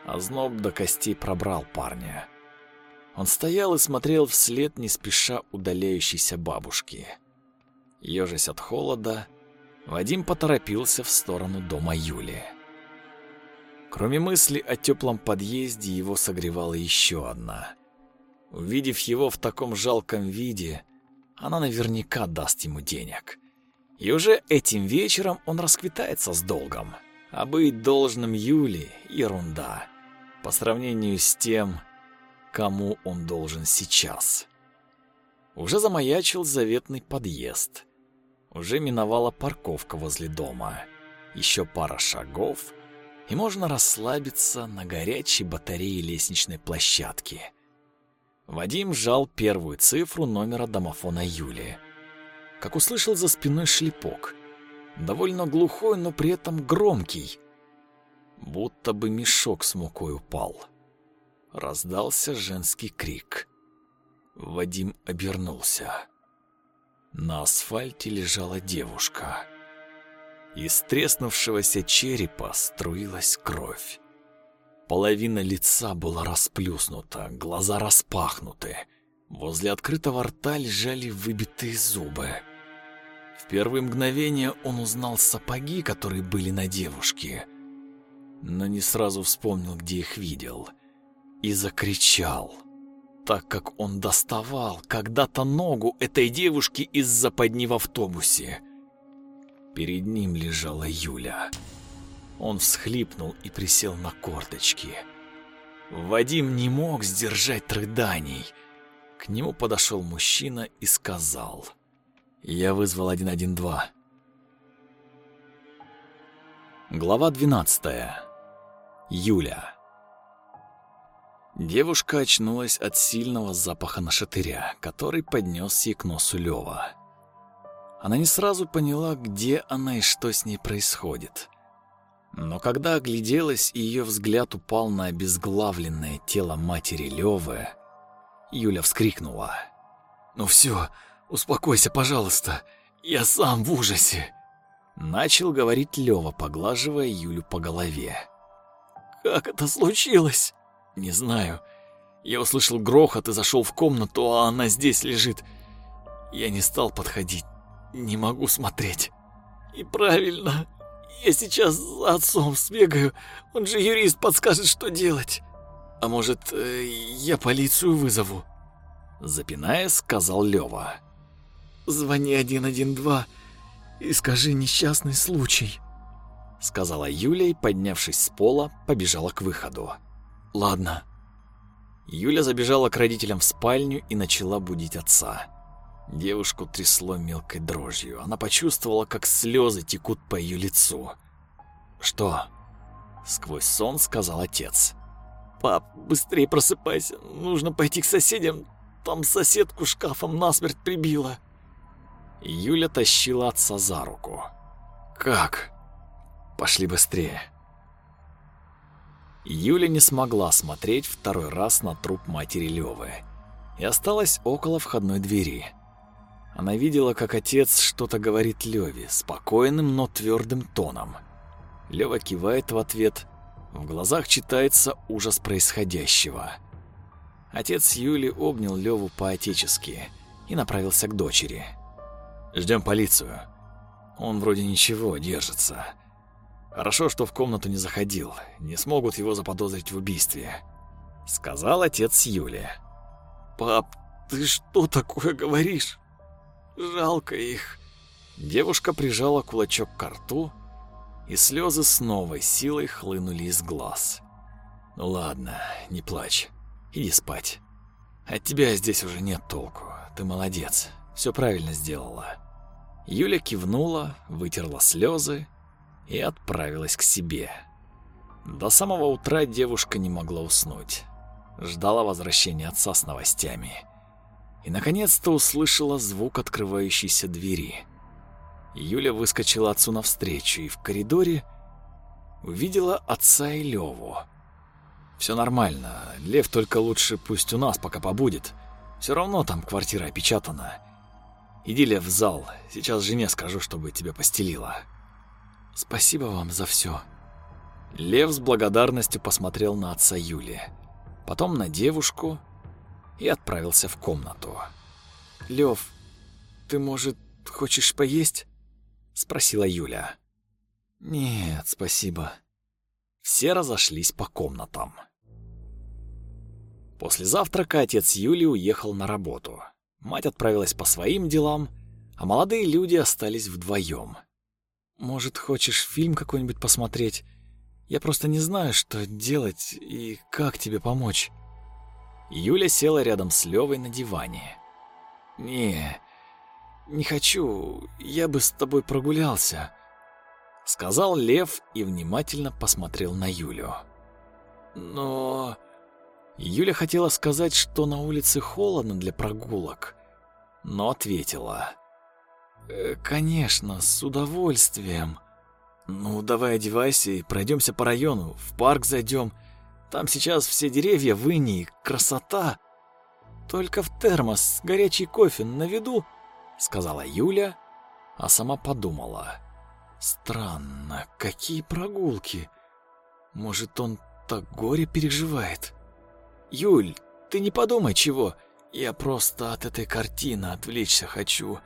[SPEAKER 1] Озноб до костей пробрал парня. Он стоял и смотрел вслед не спеша удаляющейся бабушки. Ежась от холода, Вадим поторопился в сторону дома Юли. Кроме мысли о теплом подъезде, его согревала еще одна. Увидев его в таком жалком виде, она наверняка даст ему денег. И уже этим вечером он расквитается с долгом. А быть должным Юли — ерунда. По сравнению с тем, кому он должен сейчас. Уже замаячил заветный подъезд. Уже миновала парковка возле дома. Еще пара шагов, и можно расслабиться на горячей батарее лестничной площадки — Вадим сжал первую цифру номера домофона Юли. Как услышал за спиной шлепок. Довольно глухой, но при этом громкий. Будто бы мешок с мукой упал. Раздался женский крик. Вадим обернулся. На асфальте лежала девушка. Из треснувшегося черепа струилась кровь. Половина лица была расплюснута, глаза распахнуты. Возле открытого рта лежали выбитые зубы. В первые мгновения он узнал сапоги, которые были на девушке, но не сразу вспомнил, где их видел, и закричал, так как он доставал когда-то ногу этой девушки из западни в автобусе. Перед ним лежала Юля. Он всхлипнул и присел на корточки. Вадим не мог сдержать рыданий. К нему подошел мужчина и сказал. «Я вызвал 112». Глава 12. Юля. Девушка очнулась от сильного запаха нашатыря, который поднес ей к носу Лёва. Она не сразу поняла, где она и что с ней происходит. Но когда огляделась и ее взгляд упал на обезглавленное тело матери Лёвы, Юля вскрикнула.
[SPEAKER 4] «Ну все, успокойся, пожалуйста, я сам в ужасе!»
[SPEAKER 1] Начал говорить Лёва, поглаживая Юлю по голове.
[SPEAKER 4] «Как это случилось?» «Не знаю. Я услышал грохот и зашел в комнату, а она здесь лежит. Я не стал подходить, не могу смотреть». «И правильно. Я сейчас за отцом сбегаю, он же юрист подскажет, что делать. А может, э, я полицию вызову?»
[SPEAKER 1] Запинаясь, сказал Лёва.
[SPEAKER 4] «Звони 112 и скажи несчастный случай», —
[SPEAKER 1] сказала Юля и, поднявшись с пола, побежала к выходу.
[SPEAKER 4] «Ладно».
[SPEAKER 1] Юля забежала к родителям в спальню и начала будить отца. Девушку трясло мелкой дрожью. Она почувствовала, как слезы текут по ее лицу. «Что?» — сквозь сон сказал отец.
[SPEAKER 4] «Пап, быстрее просыпайся. Нужно пойти к соседям. Там соседку шкафом насмерть прибила».
[SPEAKER 1] Юля тащила отца за руку.
[SPEAKER 4] «Как?»
[SPEAKER 1] «Пошли быстрее». Юля не смогла смотреть второй раз на труп матери Лёвы и осталась около входной двери. Она видела, как отец что-то говорит Лёве спокойным, но твердым тоном. Лёва кивает в ответ, в глазах читается ужас происходящего. Отец Юли обнял Лёву по-отечески и направился к дочери. Ждем полицию. Он вроде ничего, держится. Хорошо, что в комнату не заходил. Не смогут его заподозрить в убийстве. Сказал отец Юли.
[SPEAKER 4] Пап, ты что такое говоришь? Жалко их.
[SPEAKER 1] Девушка прижала кулачок к рту, и слезы с новой силой хлынули из глаз. Ну ладно, не плачь. Иди спать. От тебя здесь уже нет толку. Ты молодец. Все правильно сделала. Юля кивнула, вытерла слезы и отправилась к себе. До самого утра девушка не могла уснуть. Ждала возвращения отца с новостями. И наконец-то услышала звук открывающейся двери. Юля выскочила отцу навстречу и в коридоре увидела отца и Леву. Все нормально. Лев только лучше пусть у нас пока побудет. Все равно там квартира опечатана. Иди, Лев, в зал. Сейчас жене скажу, чтобы тебя постелила.
[SPEAKER 4] Спасибо вам за все.
[SPEAKER 1] Лев с благодарностью посмотрел на отца Юли, потом на девушку и отправился в комнату.
[SPEAKER 4] Лев, ты, может, хочешь поесть?
[SPEAKER 1] спросила Юля.
[SPEAKER 4] Нет, спасибо.
[SPEAKER 1] Все разошлись по комнатам. После завтрака отец Юли уехал на работу. Мать отправилась по своим делам, а молодые люди остались вдвоем.
[SPEAKER 4] Может, хочешь фильм какой-нибудь посмотреть? Я просто не знаю, что делать и как тебе помочь.
[SPEAKER 1] Юля села рядом с Левой на диване.
[SPEAKER 4] Не, не хочу. Я бы с тобой прогулялся,
[SPEAKER 1] сказал Лев и внимательно посмотрел на Юлю.
[SPEAKER 4] Но
[SPEAKER 1] Юля хотела сказать, что на улице холодно для прогулок, но ответила.
[SPEAKER 4] «Э, «Конечно, с удовольствием. Ну, давай одевайся и пройдемся по району, в парк зайдем. Там сейчас все деревья в инии, красота. Только в термос горячий кофе на виду», —
[SPEAKER 1] сказала Юля, а сама подумала.
[SPEAKER 4] «Странно, какие прогулки? Может, он так горе переживает?» «Юль, ты не подумай чего. Я просто от этой картины отвлечься хочу.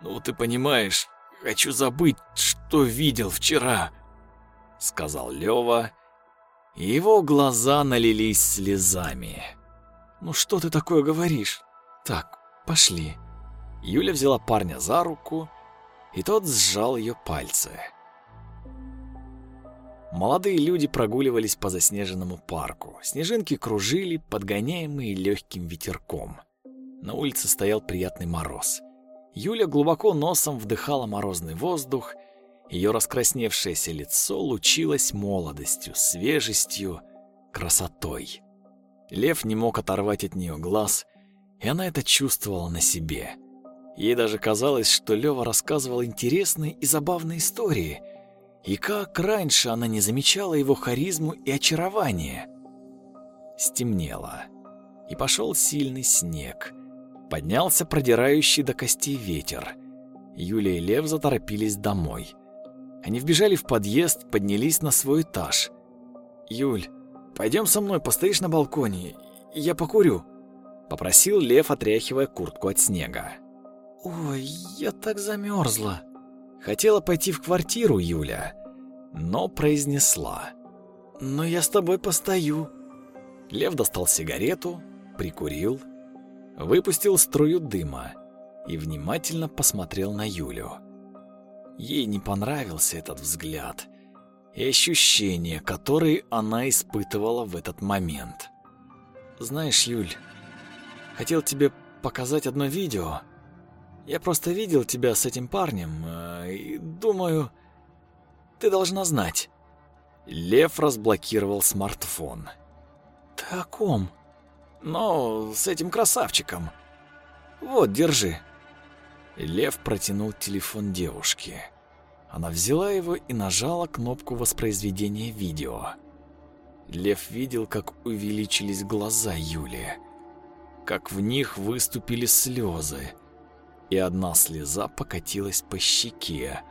[SPEAKER 4] Ну, ты понимаешь, хочу забыть, что видел вчера», —
[SPEAKER 1] сказал Лёва, его глаза налились слезами.
[SPEAKER 4] «Ну что ты такое говоришь? Так, пошли».
[SPEAKER 1] Юля взяла парня за руку, и тот сжал ее пальцы. Молодые люди прогуливались по заснеженному парку. Снежинки кружили, подгоняемые легким ветерком. На улице стоял приятный мороз. Юля глубоко носом вдыхала морозный воздух. Ее раскрасневшееся лицо лучилось молодостью, свежестью, красотой. Лев не мог оторвать от нее глаз, и она это чувствовала на себе. Ей даже казалось, что Лева рассказывал интересные и забавные истории –
[SPEAKER 3] И как раньше она не замечала его харизму и очарование. Стемнело, и пошел сильный снег. Поднялся продирающий до костей ветер. Юлия и Лев заторопились домой. Они вбежали в подъезд, поднялись на свой этаж. «Юль, пойдем со мной, постоишь на балконе, я покурю», — попросил Лев, отряхивая куртку от снега. «Ой, я так замерзла». Хотела пойти в квартиру Юля, но произнесла. «Но я с тобой постою». Лев достал сигарету, прикурил, выпустил струю дыма и внимательно посмотрел на Юлю. Ей не понравился этот взгляд и ощущения, которые она испытывала в этот момент. «Знаешь, Юль, хотел тебе показать одно видео. Я просто видел тебя с этим парнем э, и думаю, ты должна знать». Лев разблокировал смартфон. «Ты о ком?» «Ну, с этим красавчиком. Вот, держи». Лев протянул телефон девушке. Она взяла его и нажала кнопку воспроизведения видео. Лев видел, как увеличились глаза Юли, как в них выступили слезы, и одна слеза покатилась по щеке,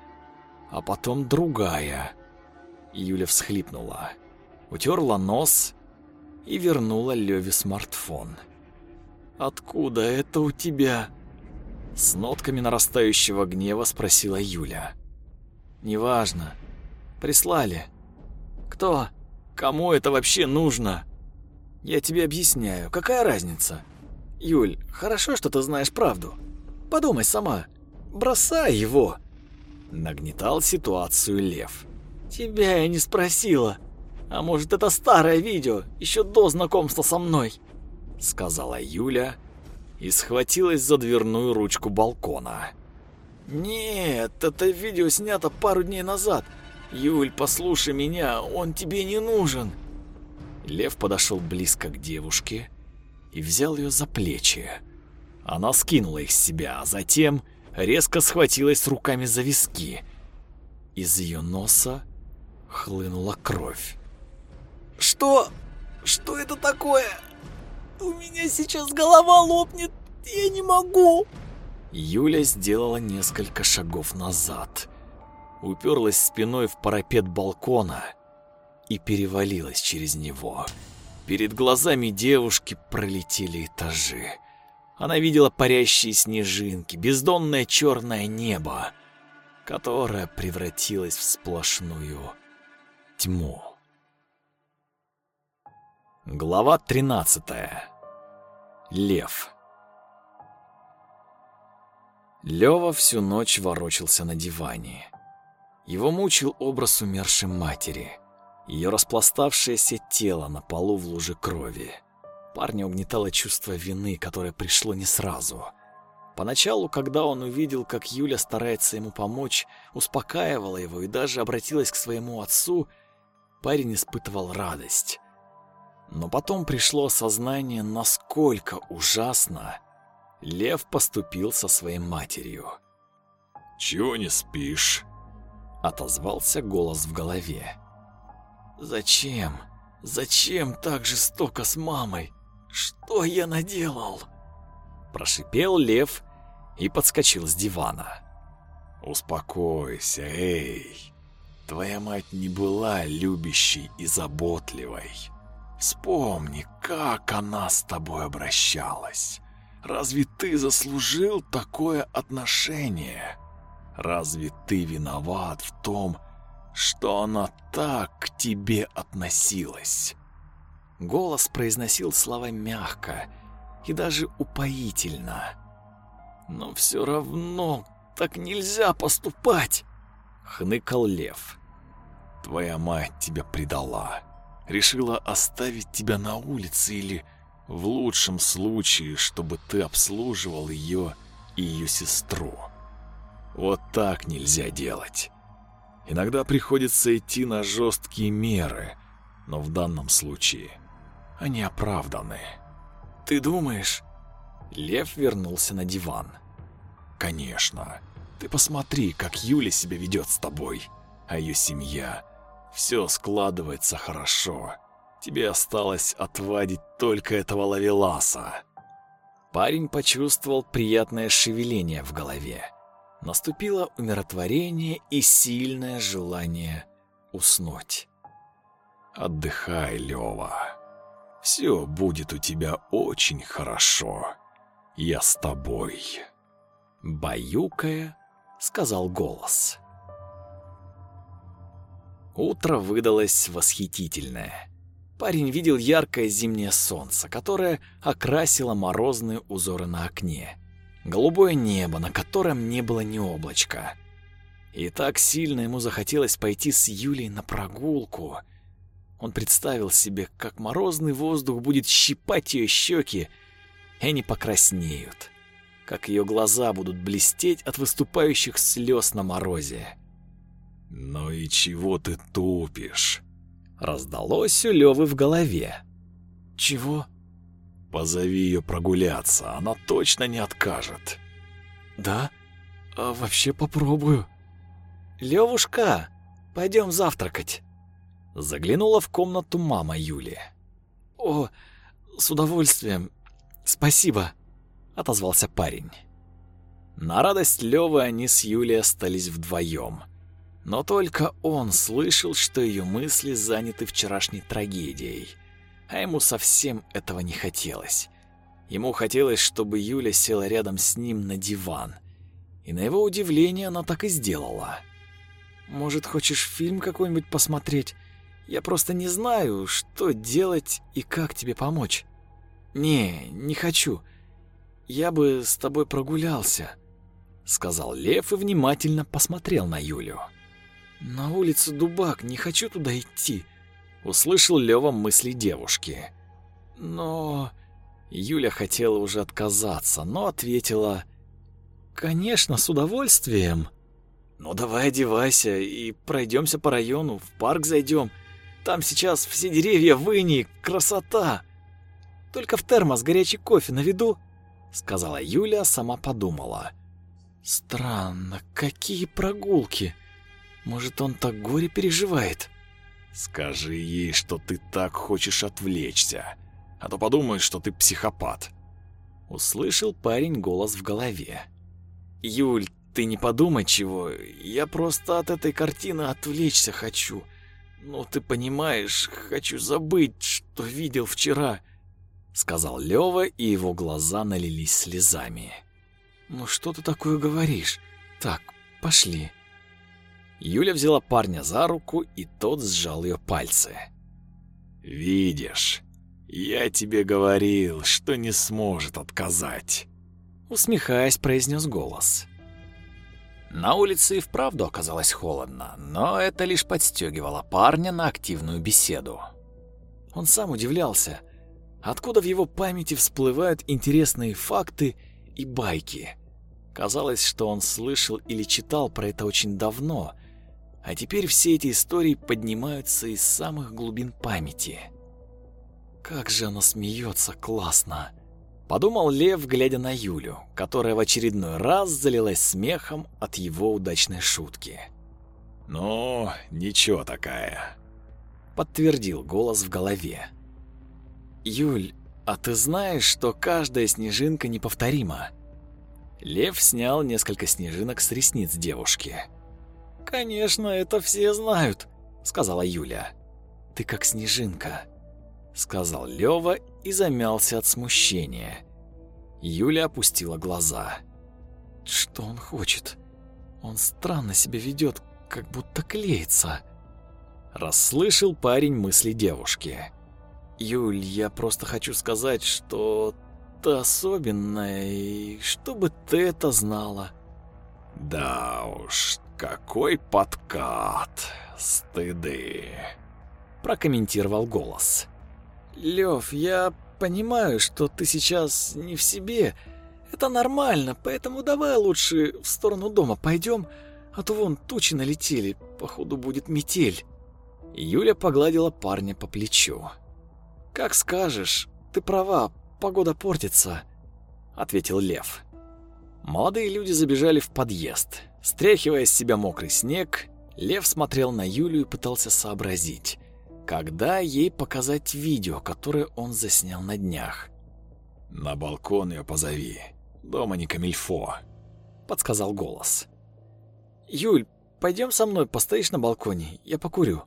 [SPEAKER 3] а потом другая. Юля всхлипнула, утерла нос и вернула Леве смартфон. «Откуда это у тебя?» С нотками нарастающего гнева спросила Юля. «Неважно. Прислали. Кто? Кому это вообще нужно?» «Я тебе объясняю. Какая разница?» «Юль, хорошо, что ты знаешь правду. Подумай сама. Бросай его!» Нагнетал ситуацию Лев. «Тебя я не спросила. А может, это старое видео, еще до знакомства со мной?» Сказала Юля и схватилась за дверную ручку балкона. «Нет, это видео снято пару дней назад. Юль, послушай меня, он тебе не нужен». Лев подошел близко к девушке и взял ее за плечи. Она скинула их с себя, а затем резко схватилась руками за виски. Из ее носа хлынула кровь.
[SPEAKER 2] «Что? Что это такое? У меня сейчас голова лопнет, я не могу!»
[SPEAKER 3] Юля сделала несколько шагов назад, уперлась спиной в парапет балкона и перевалилась через него. Перед глазами девушки пролетели этажи. Она видела парящие снежинки, бездонное черное небо, которое превратилось в сплошную тьму. Глава 13. Лев. Лёва всю ночь ворочался на диване. Его мучил образ умершей матери, ее распластавшееся тело на полу в луже крови. Парня угнетало чувство вины, которое пришло не сразу. Поначалу, когда он увидел, как Юля старается ему помочь, успокаивала его и даже обратилась к своему отцу, парень испытывал радость. Но потом пришло осознание, насколько ужасно Лев поступил со своей матерью.
[SPEAKER 4] «Чего не спишь?»
[SPEAKER 3] — отозвался голос в голове. «Зачем? Зачем так жестоко с мамой? Что я наделал?» Прошипел лев и подскочил с дивана.
[SPEAKER 4] «Успокойся, эй! Твоя мать не была любящей и заботливой. Вспомни, как она с тобой обращалась. Разве ты заслужил такое отношение? Разве ты виноват в том, что она так к тебе относилась?»
[SPEAKER 3] Голос произносил слова мягко и даже упоительно. «Но все равно так нельзя поступать!» — хныкал лев.
[SPEAKER 4] «Твоя мать тебя предала, решила оставить тебя на улице или, в лучшем случае, чтобы ты обслуживал ее и ее сестру. Вот так нельзя делать. Иногда приходится идти на жесткие меры, но в данном случае они оправданы.
[SPEAKER 3] Ты думаешь? Лев вернулся на диван.
[SPEAKER 4] Конечно. Ты посмотри, как Юля себя ведет с тобой. а ее семья. Все складывается хорошо. Тебе осталось отвадить только этого лавеласа.
[SPEAKER 1] Парень почувствовал приятное шевеление в голове. Наступило умиротворение и сильное желание уснуть.
[SPEAKER 4] Отдыхай, Лёва. Все будет у тебя очень хорошо. Я с тобой.
[SPEAKER 1] Баюкая, сказал голос. Утро выдалось восхитительное. Парень видел яркое зимнее солнце, которое окрасило морозные узоры на окне. Голубое небо, на котором не было ни облачка. И так сильно ему захотелось пойти с Юлей на прогулку. Он представил себе, как морозный воздух будет щипать ее щеки, и они покраснеют как ее глаза будут блестеть от выступающих слез на морозе.
[SPEAKER 4] «Ну и чего ты тупишь?»
[SPEAKER 1] Раздалось у Лёвы в голове. «Чего?»
[SPEAKER 4] «Позови ее прогуляться, она точно не откажет».
[SPEAKER 1] «Да? А вообще попробую». «Лёвушка, пойдем завтракать». Заглянула в комнату мама Юли. «О, с удовольствием. Спасибо» отозвался парень. На радость Лёвы они с Юлей остались вдвоем. Но только он слышал, что ее мысли заняты вчерашней трагедией. А ему совсем этого не хотелось. Ему хотелось, чтобы Юля села рядом с ним на диван. И на его удивление она так и сделала. «Может, хочешь фильм какой-нибудь посмотреть? Я просто не знаю, что делать и как тебе помочь». «Не, не хочу я бы с тобой прогулялся», — сказал Лев и внимательно посмотрел на Юлю. «На улице Дубак, не хочу туда идти», — услышал Лева мысли девушки. «Но...» Юля хотела уже отказаться, но ответила... «Конечно, с удовольствием». «Ну давай одевайся и пройдемся по району, в парк зайдем. Там сейчас все деревья выни, красота. Только в термос горячий кофе на виду сказала Юля, сама подумала. Странно, какие прогулки? Может, он так горе переживает?
[SPEAKER 4] Скажи ей, что ты так хочешь отвлечься, а то подумает, что ты психопат.
[SPEAKER 1] Услышал парень голос в голове. Юль, ты не подумай чего, я просто от этой картины отвлечься хочу. Ну, ты понимаешь, хочу забыть, что видел вчера. — сказал Лёва, и его глаза налились слезами. «Ну что ты такое говоришь? Так, пошли». Юля взяла парня за руку, и тот сжал ее пальцы.
[SPEAKER 4] «Видишь, я тебе говорил, что не сможет отказать», —
[SPEAKER 1] усмехаясь, произнес голос. На улице и вправду оказалось холодно, но это лишь подстегивало парня на активную беседу. Он сам удивлялся — откуда в его памяти всплывают интересные факты и байки. Казалось, что он слышал или читал про это очень давно, а теперь все эти истории поднимаются из самых глубин памяти. Как же она смеется классно! Подумал Лев, глядя на Юлю, которая в очередной раз залилась смехом от его удачной шутки.
[SPEAKER 4] «Ну, ничего такая», —
[SPEAKER 1] подтвердил голос в голове. «Юль, а ты знаешь, что каждая снежинка неповторима?» Лев снял несколько снежинок с ресниц девушки. «Конечно, это все знают», — сказала Юля. «Ты как снежинка», — сказал Лёва и замялся от смущения. Юля опустила глаза. «Что он хочет? Он странно себя ведет, как будто клеится». Расслышал парень мысли девушки. Юль, я просто хочу сказать, что ты особенная, и чтобы ты это знала.
[SPEAKER 4] Да уж, какой подкат, стыды.
[SPEAKER 1] Прокомментировал голос. Лев, я понимаю, что ты сейчас не в себе. Это нормально, поэтому давай лучше в сторону дома пойдем, а то вон тучи налетели, походу будет метель. Юля погладила парня по плечу. «Как скажешь. Ты права, погода портится», — ответил Лев. Молодые люди забежали в подъезд. Стряхивая с себя мокрый снег, Лев смотрел на Юлю и пытался сообразить, когда ей показать видео, которое он заснял на днях.
[SPEAKER 4] «На балкон ее позови. Дома не камильфо», —
[SPEAKER 1] подсказал голос. «Юль, пойдем со мной, постоишь на балконе, я покурю».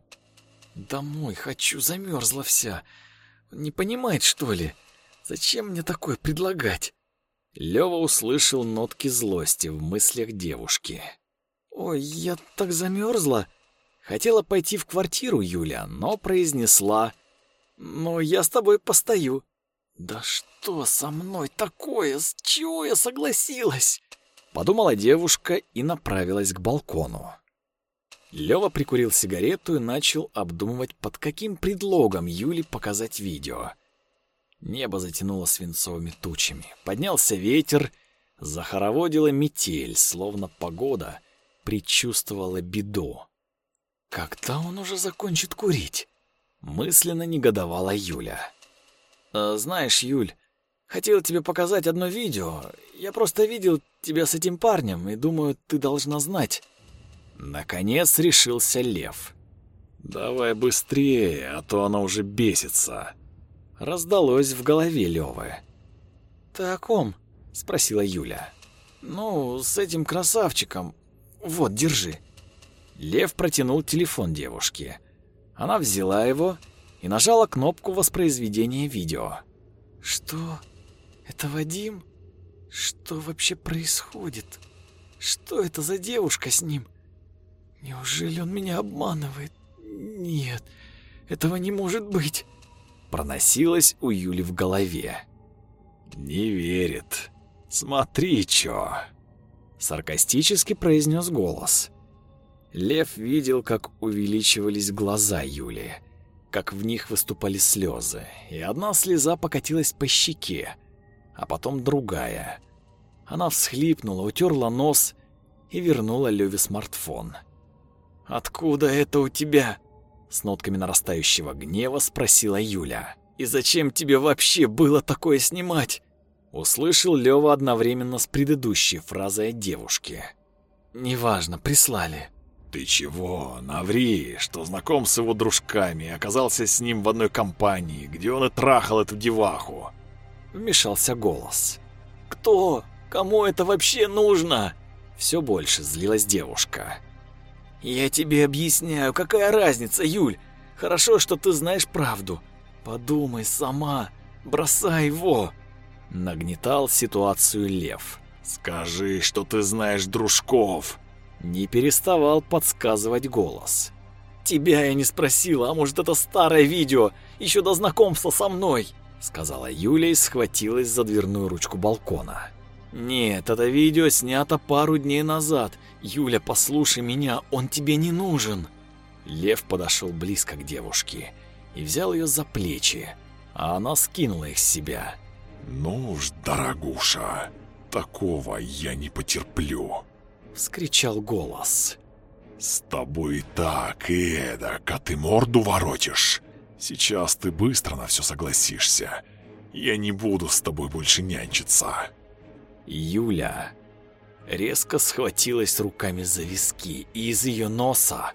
[SPEAKER 1] «Домой хочу, замерзла вся. Не понимает, что ли? Зачем мне такое предлагать?» Лёва услышал нотки злости в мыслях девушки. «Ой, я так замерзла!» Хотела пойти в квартиру Юля, но произнесла «Ну, я с тобой постою». «Да что со мной такое? С чего я согласилась?» Подумала девушка и направилась к балкону. Лёва прикурил сигарету и начал обдумывать, под каким предлогом Юле показать видео. Небо затянуло свинцовыми тучами. Поднялся ветер, захороводила метель, словно погода предчувствовала беду. Когда он уже закончит курить? Мысленно негодовала Юля. «Э, «Знаешь, Юль, хотел тебе показать одно видео. Я просто видел тебя с этим парнем и думаю, ты должна знать». Наконец решился Лев.
[SPEAKER 4] «Давай быстрее, а то она уже бесится».
[SPEAKER 1] Раздалось в голове Лёвы. «Ты о ком?» — спросила Юля. «Ну, с этим красавчиком. Вот, держи». Лев протянул телефон девушке. Она взяла его и нажала кнопку воспроизведения видео. «Что? Это Вадим? Что вообще происходит? Что это за девушка с ним? Неужели он меня обманывает? Нет, этого не может быть!» Проносилось у Юли в голове.
[SPEAKER 4] «Не верит. Смотри, чё!»
[SPEAKER 1] Саркастически произнес голос. Лев видел, как увеличивались глаза Юли, как в них выступали слезы, и одна слеза покатилась по щеке, а потом другая. Она всхлипнула, утерла нос и вернула Леве смартфон. «Откуда это у тебя?» С нотками нарастающего гнева спросила Юля. «И зачем тебе вообще было такое снимать?» Услышал Лева одновременно с предыдущей фразой девушки. «Неважно, прислали».
[SPEAKER 4] «Ты чего? Наври, что знаком с его дружками, оказался с ним в одной компании, где он и трахал эту деваху!»
[SPEAKER 1] Вмешался голос. «Кто? Кому это вообще нужно?» Все больше злилась девушка. «Я тебе объясняю, какая разница, Юль? Хорошо, что ты знаешь правду. Подумай сама, бросай его!» Нагнетал ситуацию Лев.
[SPEAKER 4] «Скажи, что ты знаешь дружков!»
[SPEAKER 1] Не переставал подсказывать голос. «Тебя я не спросила, а может это старое видео, еще до знакомства со мной?» Сказала Юля и схватилась за дверную ручку балкона. «Нет, это видео снято пару дней назад. Юля, послушай меня, он тебе не нужен». Лев подошел близко к девушке и взял ее за плечи, а она скинула их с себя.
[SPEAKER 4] «Ну уж, дорогуша, такого я не потерплю»
[SPEAKER 1] вскричал голос.
[SPEAKER 4] «С тобой так и эдак, а ты морду воротишь. Сейчас ты быстро на все согласишься. Я не буду с тобой больше нянчиться».
[SPEAKER 1] Юля резко схватилась руками за виски, и из ее носа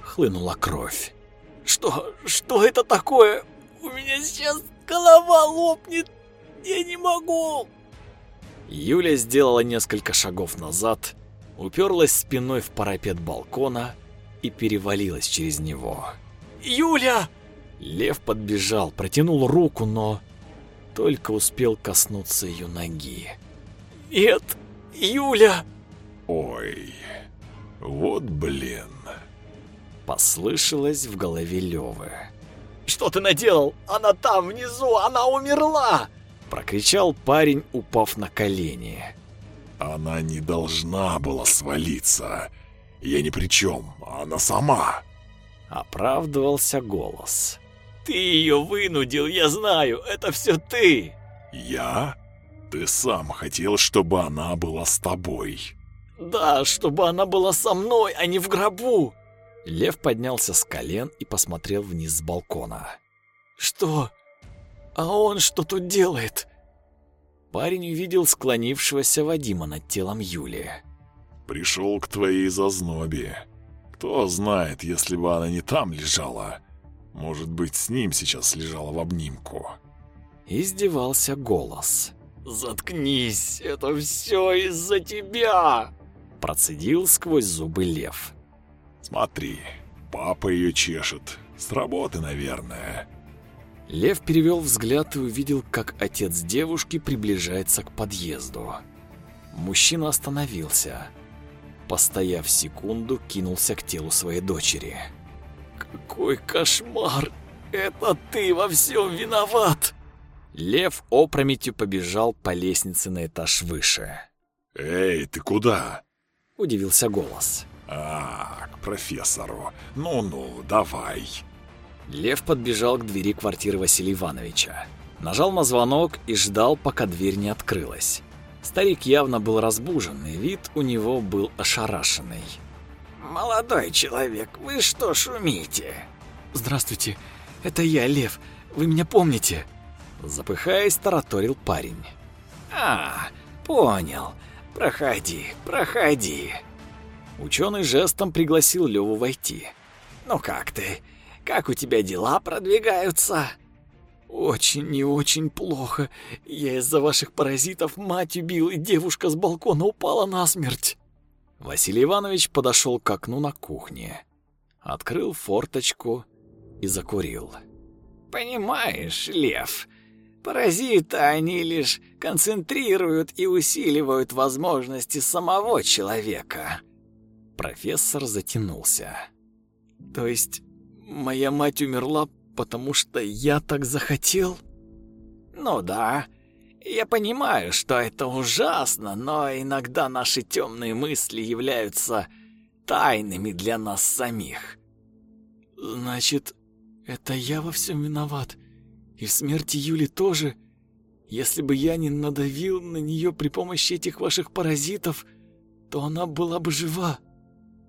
[SPEAKER 1] хлынула кровь. «Что? Что это такое? У меня сейчас голова лопнет! Я не могу!» Юля сделала несколько шагов назад уперлась спиной в парапет балкона и перевалилась через него. «Юля!» Лев подбежал, протянул руку, но только успел коснуться ее ноги. «Нет, Юля!»
[SPEAKER 4] «Ой, вот блин!»
[SPEAKER 1] Послышалось в голове Левы. «Что ты наделал? Она там, внизу, она умерла!» Прокричал парень, упав на колени.
[SPEAKER 4] Она не должна была свалиться. Я ни при чем, она сама.
[SPEAKER 1] Оправдывался голос. Ты ее вынудил, я знаю, это все ты.
[SPEAKER 4] Я? Ты сам хотел, чтобы она была с тобой.
[SPEAKER 1] Да, чтобы она была со мной, а не в гробу. Лев поднялся с колен и посмотрел вниз с балкона. Что? А он что тут делает? парень увидел склонившегося Вадима над телом Юли.
[SPEAKER 4] «Пришел к твоей зазнобе.
[SPEAKER 5] Кто знает, если бы она не там лежала. Может быть, с ним сейчас лежала в обнимку.
[SPEAKER 3] Издевался голос.
[SPEAKER 2] «Заткнись, это все из-за тебя!»
[SPEAKER 3] Процедил сквозь зубы лев.
[SPEAKER 5] «Смотри, папа ее чешет. С работы, наверное».
[SPEAKER 3] Лев перевел взгляд и увидел, как отец девушки приближается к подъезду. Мужчина остановился. Постояв секунду, кинулся к телу своей дочери.
[SPEAKER 2] «Какой кошмар! Это ты во всем виноват!»
[SPEAKER 3] Лев опрометью побежал по лестнице на этаж выше.
[SPEAKER 5] «Эй, ты куда?»
[SPEAKER 3] — удивился голос.
[SPEAKER 5] «А, к профессору. Ну-ну, давай».
[SPEAKER 3] Лев подбежал к двери квартиры Василия Ивановича. Нажал на звонок и ждал, пока дверь не открылась. Старик явно был разбужен, и вид у него был ошарашенный.
[SPEAKER 2] «Молодой человек, вы что шумите?»
[SPEAKER 3] «Здравствуйте, это я, Лев. Вы меня помните?» Запыхаясь, тараторил парень.
[SPEAKER 2] «А, понял. Проходи, проходи».
[SPEAKER 3] Ученый жестом пригласил Леву войти.
[SPEAKER 2] «Ну как ты? Как у тебя дела продвигаются?»
[SPEAKER 3] «Очень и очень плохо. Я из-за ваших паразитов мать убил, и девушка с балкона упала насмерть». Василий Иванович подошел к окну на кухне, открыл форточку и закурил.
[SPEAKER 2] «Понимаешь, Лев, Паразиты, они лишь концентрируют и усиливают возможности самого человека.
[SPEAKER 3] Профессор затянулся. То есть моя мать умерла, потому что я так захотел?
[SPEAKER 2] Ну да. Я понимаю, что это ужасно, но иногда наши темные мысли являются тайными для нас самих.
[SPEAKER 3] Значит, это я во всем виноват. И в смерти Юли тоже. Если бы я не надавил на нее при помощи этих ваших паразитов, то она была бы жива.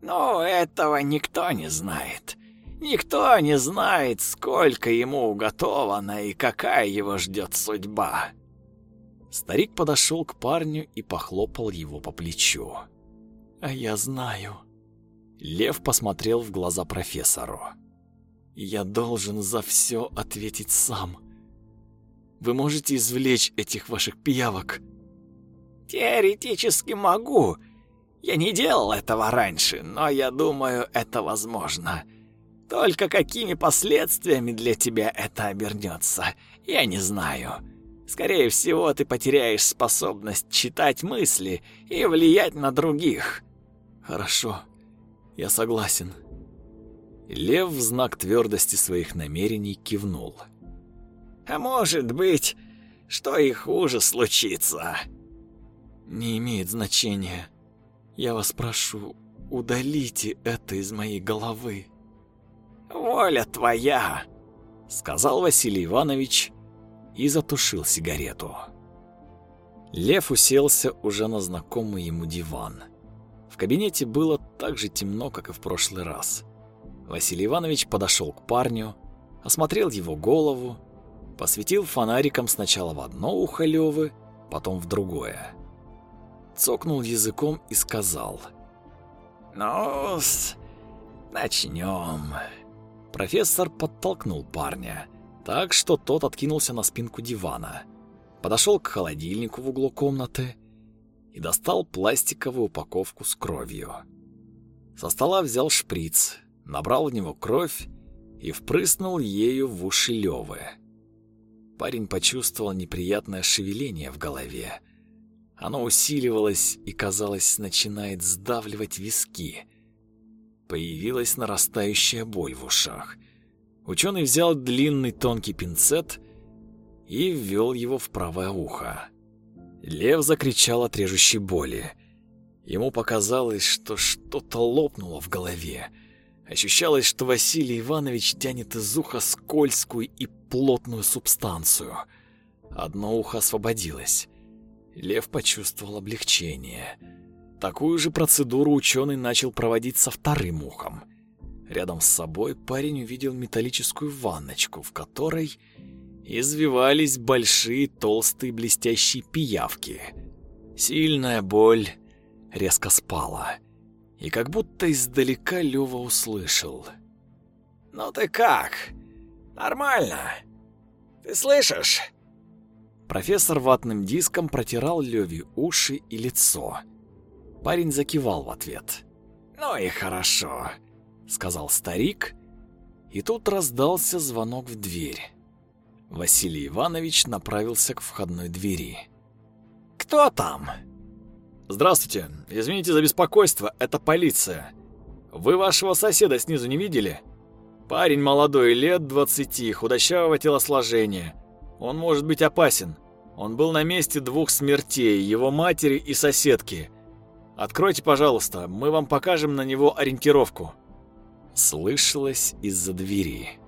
[SPEAKER 2] Но этого никто не знает. Никто не знает, сколько ему уготовано и какая его ждет судьба.
[SPEAKER 3] Старик подошел к парню и похлопал его по плечу. А я знаю. Лев посмотрел в глаза профессору. Я должен за все ответить сам. Вы можете извлечь этих ваших пиявок?
[SPEAKER 2] Теоретически могу. Я не делал этого раньше, но я думаю, это возможно. Только какими последствиями для тебя это обернется, я не знаю. Скорее всего, ты потеряешь способность читать мысли и влиять на других.
[SPEAKER 3] Хорошо, я согласен. Лев в знак твердости своих намерений кивнул.
[SPEAKER 2] «А может быть, что и хуже случится?»
[SPEAKER 3] «Не имеет значения. Я вас прошу, удалите это из моей головы».
[SPEAKER 2] «Воля твоя!»
[SPEAKER 3] — сказал Василий Иванович и затушил сигарету. Лев уселся уже на знакомый ему диван. В кабинете было так же темно, как и в прошлый раз. Василий Иванович подошел к парню, осмотрел его голову, посветил фонариком сначала в одно ухо Левы, потом в другое. Цокнул языком и сказал.
[SPEAKER 2] ну начнем.
[SPEAKER 3] Профессор подтолкнул парня, так что тот откинулся на спинку дивана, подошел к холодильнику в углу комнаты и достал пластиковую упаковку с кровью. Со стола взял шприц, набрал в него кровь и впрыснул ею в уши Лёвы. Парень почувствовал неприятное шевеление в голове. Оно усиливалось и, казалось, начинает сдавливать виски. Появилась нарастающая боль в ушах. Ученый взял длинный тонкий пинцет и ввел его в правое ухо. Лев закричал от режущей боли. Ему показалось, что что-то лопнуло в голове. Ощущалось, что Василий Иванович тянет из уха скользкую и плотную субстанцию. Одно ухо освободилось. Лев почувствовал облегчение. Такую же процедуру ученый начал проводить со вторым ухом. Рядом с собой парень увидел металлическую ванночку, в которой извивались большие толстые блестящие пиявки. Сильная боль резко спала И как будто издалека Лёва услышал.
[SPEAKER 2] «Ну ты как? Нормально? Ты слышишь?»
[SPEAKER 3] Профессор ватным диском протирал Лёве уши и лицо. Парень закивал в ответ.
[SPEAKER 2] «Ну и хорошо», —
[SPEAKER 3] сказал старик, и тут раздался звонок в дверь. Василий Иванович направился к входной двери.
[SPEAKER 2] «Кто там?»
[SPEAKER 3] «Здравствуйте. Извините за беспокойство, это полиция. Вы вашего соседа снизу не видели? Парень молодой, лет двадцати, худощавого телосложения. Он может быть опасен. Он был на месте двух смертей, его матери и соседки. Откройте, пожалуйста, мы вам покажем на него ориентировку». Слышалось из-за двери.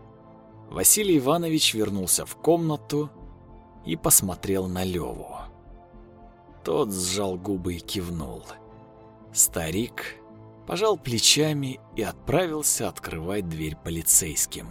[SPEAKER 3] Василий Иванович вернулся в комнату и посмотрел на Леву. Тот сжал губы и кивнул. Старик пожал плечами и отправился открывать дверь полицейским.